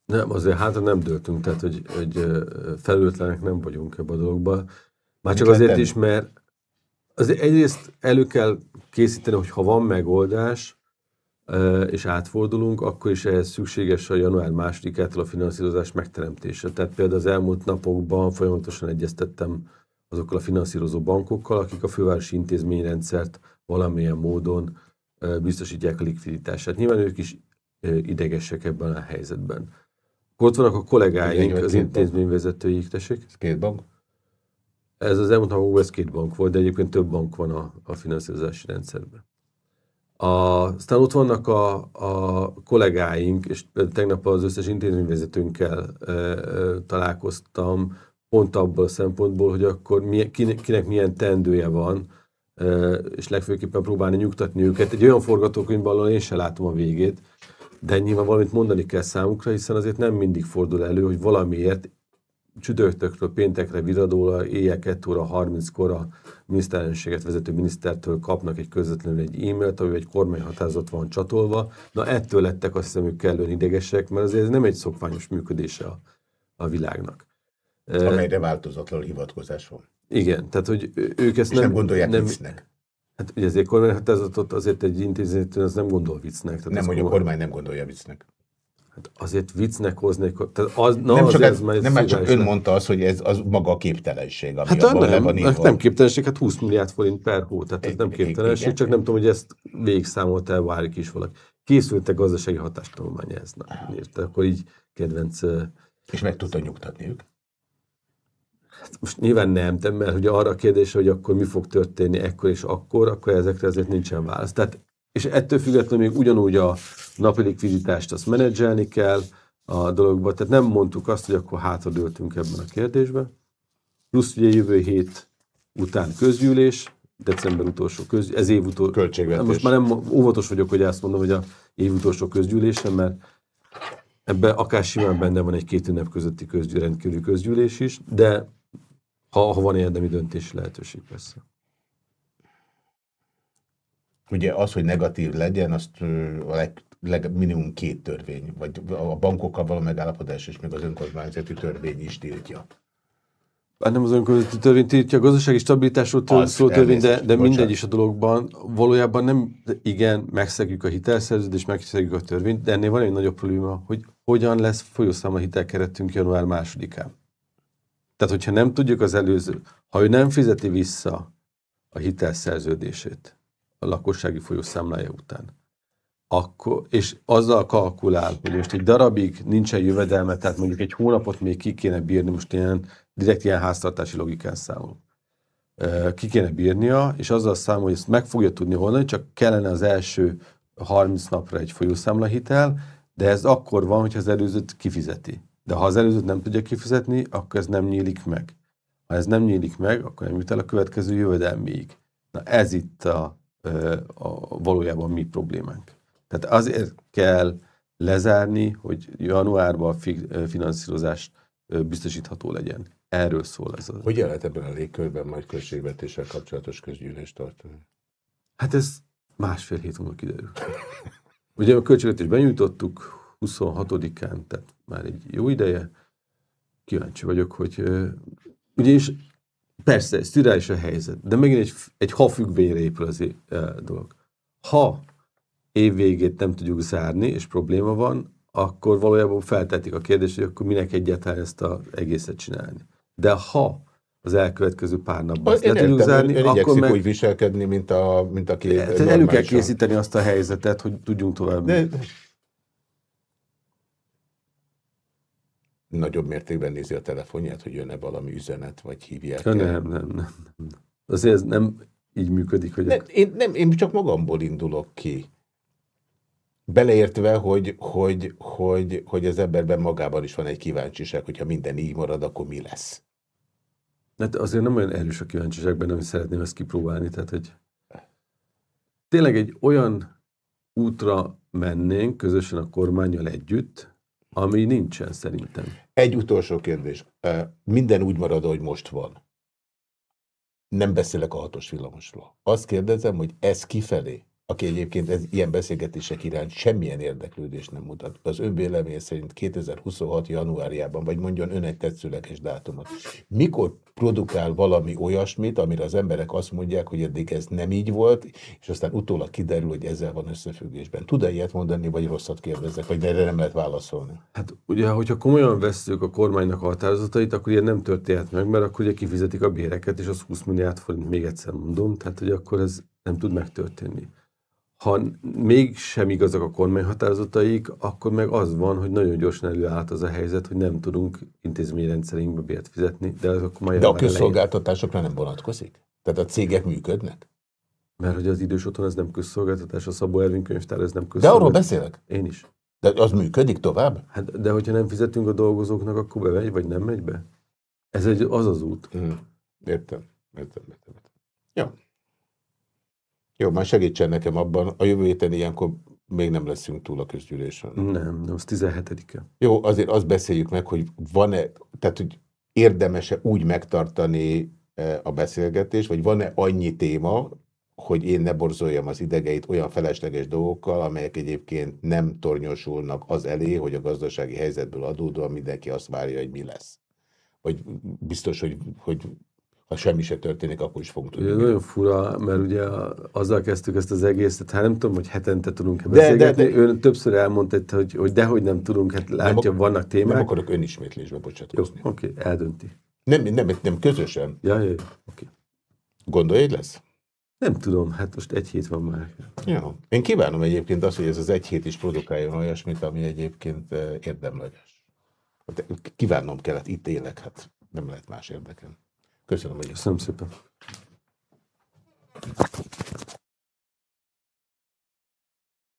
Nem, azért hát nem döltünk, tehát hogy, hogy felültlenek nem vagyunk ebbe a dologba. Már csak azért is, mert azért egyrészt elő kell készíteni, hogy ha van megoldás, és átfordulunk, akkor is ehhez szükséges a január másodikától a finanszírozás megteremtése. Tehát például az elmúlt napokban folyamatosan egyeztettem azokkal a finanszírozó bankokkal, akik a fővárosi intézményrendszert valamilyen módon biztosítják a likviditását. Nyilván ők is idegesek ebben a helyzetben. Ott vannak a kollégáink, az intézményvezetőik, tessék? Ez két bank? Ez az elmúlt napokban ez két bank volt, de egyébként több bank van a, a finanszírozási rendszerben. A, aztán ott vannak a, a kollégáink, és tegnap az összes intézményvezetőnkkel e, e, találkoztam, pont abból a szempontból, hogy akkor mi, kinek, kinek milyen tendője van, és legfőképpen próbálni nyugtatni őket. Egy olyan forgatókönyvben, ahol én sem látom a végét, de nyilván valamit mondani kell számukra, hiszen azért nem mindig fordul elő, hogy valamiért csütörtökről péntekre viradóra, éjjel 2 óra 30-kor a miniszterelnökséget vezető minisztertől kapnak egy közvetlenül egy e-mailt, ami egy kormányhatározat van csatolva. Na ettől lettek azt hiszem, hogy kellően idegesek, mert azért ez nem egy szokványos működése a, a világnak. Amelyre változatlan hivatkozás van. Igen, tehát hogy ők ezt És nem, nem gondolják nem, viccnek. Hát ugye azért kormányhatározatot azért egy intézmény az nem gondol viccnek. Tehát nem, hogy a kormány nem gondolja viccnek. Hát azért viccnek hoznék, tehát az, na, nem az csak, ez, ez, nem már csak ön mondta azt, hogy ez az maga a képtelenség, ami hát abban nem, van írva. nem képtelenség, hát 20 milliárd forint per hó, tehát ez nem képtelenség, igen. csak nem tudom, hogy ezt végigszámolt el válik is valaki. Készült a gazdasági hatástanulmány ez, na, érte, akkor így kedvenc, És meg tudta nyugtatni ők. Most nyilván nem, de mert hogy arra a kérdésre, hogy akkor mi fog történni ekkor és akkor, akkor ezekre azért nincsen válasz. Tehát, és ettől függetlenül még ugyanúgy a napi likviditást azt menedzselni kell a dologba, tehát nem mondtuk azt, hogy akkor hátradőltünk ebben a kérdésben. Plusz ugye jövő hét után közgyűlés, december utolsó köz, ez év utolsó. Költségvetés. Most már nem óvatos vagyok, hogy azt mondom, hogy a év utolsó közgyűlésen, mert ebbe akár simán benne van egy két ünnep közötti közgyű, rendkívüli közgyűlés is, de ha, ha van érdemi döntési lehetőség, persze. Ugye az, hogy negatív legyen, azt a leg, leg, minimum két törvény, vagy a bankokkal való megállapodás és még az önkormányzati törvény is tiltja. Hát nem az önkormányzati törvény tiltja, a gazdasági stabilitásról tör, Az, szól törvény, de, de mindegy bocsánat. is a dologban. Valójában nem, igen, megszegjük a hitelszerződést, megszegjük a törvényt, de ennél van egy nagyobb probléma, hogy hogyan lesz folyószámla hitelkeretünk január másodikán. Tehát, hogyha nem tudjuk az előző, ha ő nem fizeti vissza a hitelszerződését a lakossági folyószámlája után, akkor, és azzal kalkulál, hogy most egy darabig nincsen jövedelme, tehát mondjuk egy hónapot még ki kéne bírni, most ilyen, direkt ilyen háztartási logikán számol. Ki kéne bírnia, és azzal számol, hogy ezt meg fogja tudni oldani, csak kellene az első 30 napra egy folyószámlahitel, de ez akkor van, hogyha az előzőt kifizeti. De ha az előzőt nem tudja kifizetni, akkor ez nem nyílik meg. Ha ez nem nyílik meg, akkor nem jut el a következő jövedelméig. Na ez itt a, a valójában mi problémánk. Tehát azért kell lezárni, hogy januárban a finanszírozás biztosítható legyen. Erről szól ez a... Hogyan lehet ebben a légkörben majd költségvetéssel kapcsolatos közgyűlést tartani? Hát ez másfél hét múlva kiderül. Ugye a költségvetést benyújtottuk 26-án, tehát már egy jó ideje. Kíváncsi vagyok, hogy ugyanis persze, ez a helyzet, de megint egy, egy ha függvényre épül az ö, dolog. Ha év végét nem tudjuk zárni, és probléma van, akkor valójában feltetik a kérdést, hogy akkor minek egyáltalán ezt az egészet csinálni. De ha az elkövetkező pár napban ezt le tudjuk zárni, ön, ön akkor meg... úgy viselkedni, mint, a, mint aki Tehát elő kell készíteni azt a helyzetet, hogy tudjunk tovább. De nagyobb mértékben nézi a telefonját, hogy jön-e valami üzenet, vagy hívják. Ja, nem, nem, nem, nem. Azért ez nem így működik, hogy... Ne, én, nem, én csak magamból indulok ki. Beleértve, hogy, hogy, hogy, hogy az emberben magában is van egy kíváncsiság, hogyha minden így marad, akkor mi lesz. Hát azért nem olyan erős a kíváncsiság benne, hogy szeretném ezt kipróbálni. Tehát, hogy tényleg egy olyan útra mennénk közösen a kormányjal együtt, ami nincsen szerintem. Egy utolsó kérdés. Minden úgy marad, ahogy most van. Nem beszélek a hatos villamosról. Azt kérdezem, hogy ez kifelé, aki egyébként ez, ilyen beszélgetések iránt semmilyen érdeklődést nem mutat. Az ön vélemény szerint 2026. januárjában, vagy mondjon ön egy tetszőleges dátumot. Mikor produkál valami olyasmit, amire az emberek azt mondják, hogy eddig ez nem így volt, és aztán utólag kiderül, hogy ezzel van összefüggésben. Tud-e ilyet mondani, vagy rosszat kérdezek, vagy erre nem lehet válaszolni? Hát ugye, hogyha komolyan vesszük a kormánynak a határozatait, akkor ilyen nem történhet meg, mert akkor ugye kifizetik a béreket, és az 20 milliárd forint, még egyszer mondom, tehát hogy akkor ez nem tud megtörténni. Ha még sem igazak a kormány határozataik, akkor meg az van, hogy nagyon gyorsan előállt az a helyzet, hogy nem tudunk intézményrendszerünkbe bért fizetni, de az akkor majd De a közszolgáltatásokra nem vonatkozik? Tehát a cégek működnek? Mert hogy az idős otthon ez nem közszolgáltatás, a Szabó Ervin könyvtár ez nem De közszolgáltatás. arról beszélek. Én is. De az működik tovább? Hát, de hogyha nem fizetünk a dolgozóknak, akkor bemegy, vagy nem megy be? Ez egy, az az út. Mm. Értem. Értem, értem. értem. Jó. Jó, már segítsen nekem abban. A jövő héten ilyenkor még nem leszünk túl a közgyűlésen. Nem, nem, az 17-e. Jó, azért azt beszéljük meg, hogy van-e, tehát hogy érdemese úgy megtartani eh, a beszélgetést, vagy van-e annyi téma, hogy én ne borzoljam az idegeit olyan felesleges dolgokkal, amelyek egyébként nem tornyosulnak az elé, hogy a gazdasági helyzetből adódóan mindenki azt várja, hogy mi lesz. Vagy biztos, hogy, hogy ha semmi se történik, akkor is fogunk Ugye tudni. nagyon fura, mert ugye azzal kezdtük ezt az egészet, hát nem tudom, hogy hetente tudunk-e De- de- beszélgetni. de- Ön többször elmondta, hogy, hogy dehogy nem tudunk, hát látja, ak- vannak Nem témák. akarok önismétlésbe Jó, bocsátkozni. oké, eldönti. Nem, nem, nem, közösen. Ja, ja, ja, oké. Gondolja, hogy lesz? Nem tudom, hát most egy hét van már. Jó. Én kívánom egyébként azt, hogy ez az egy hét is produkáljon olyasmit, ami egyébként eh, érdemleges. Hát, Kívánom kellett, itt élek, hát nem lehet más érdekel. Köszönöm, hogy Köszönöm szépen.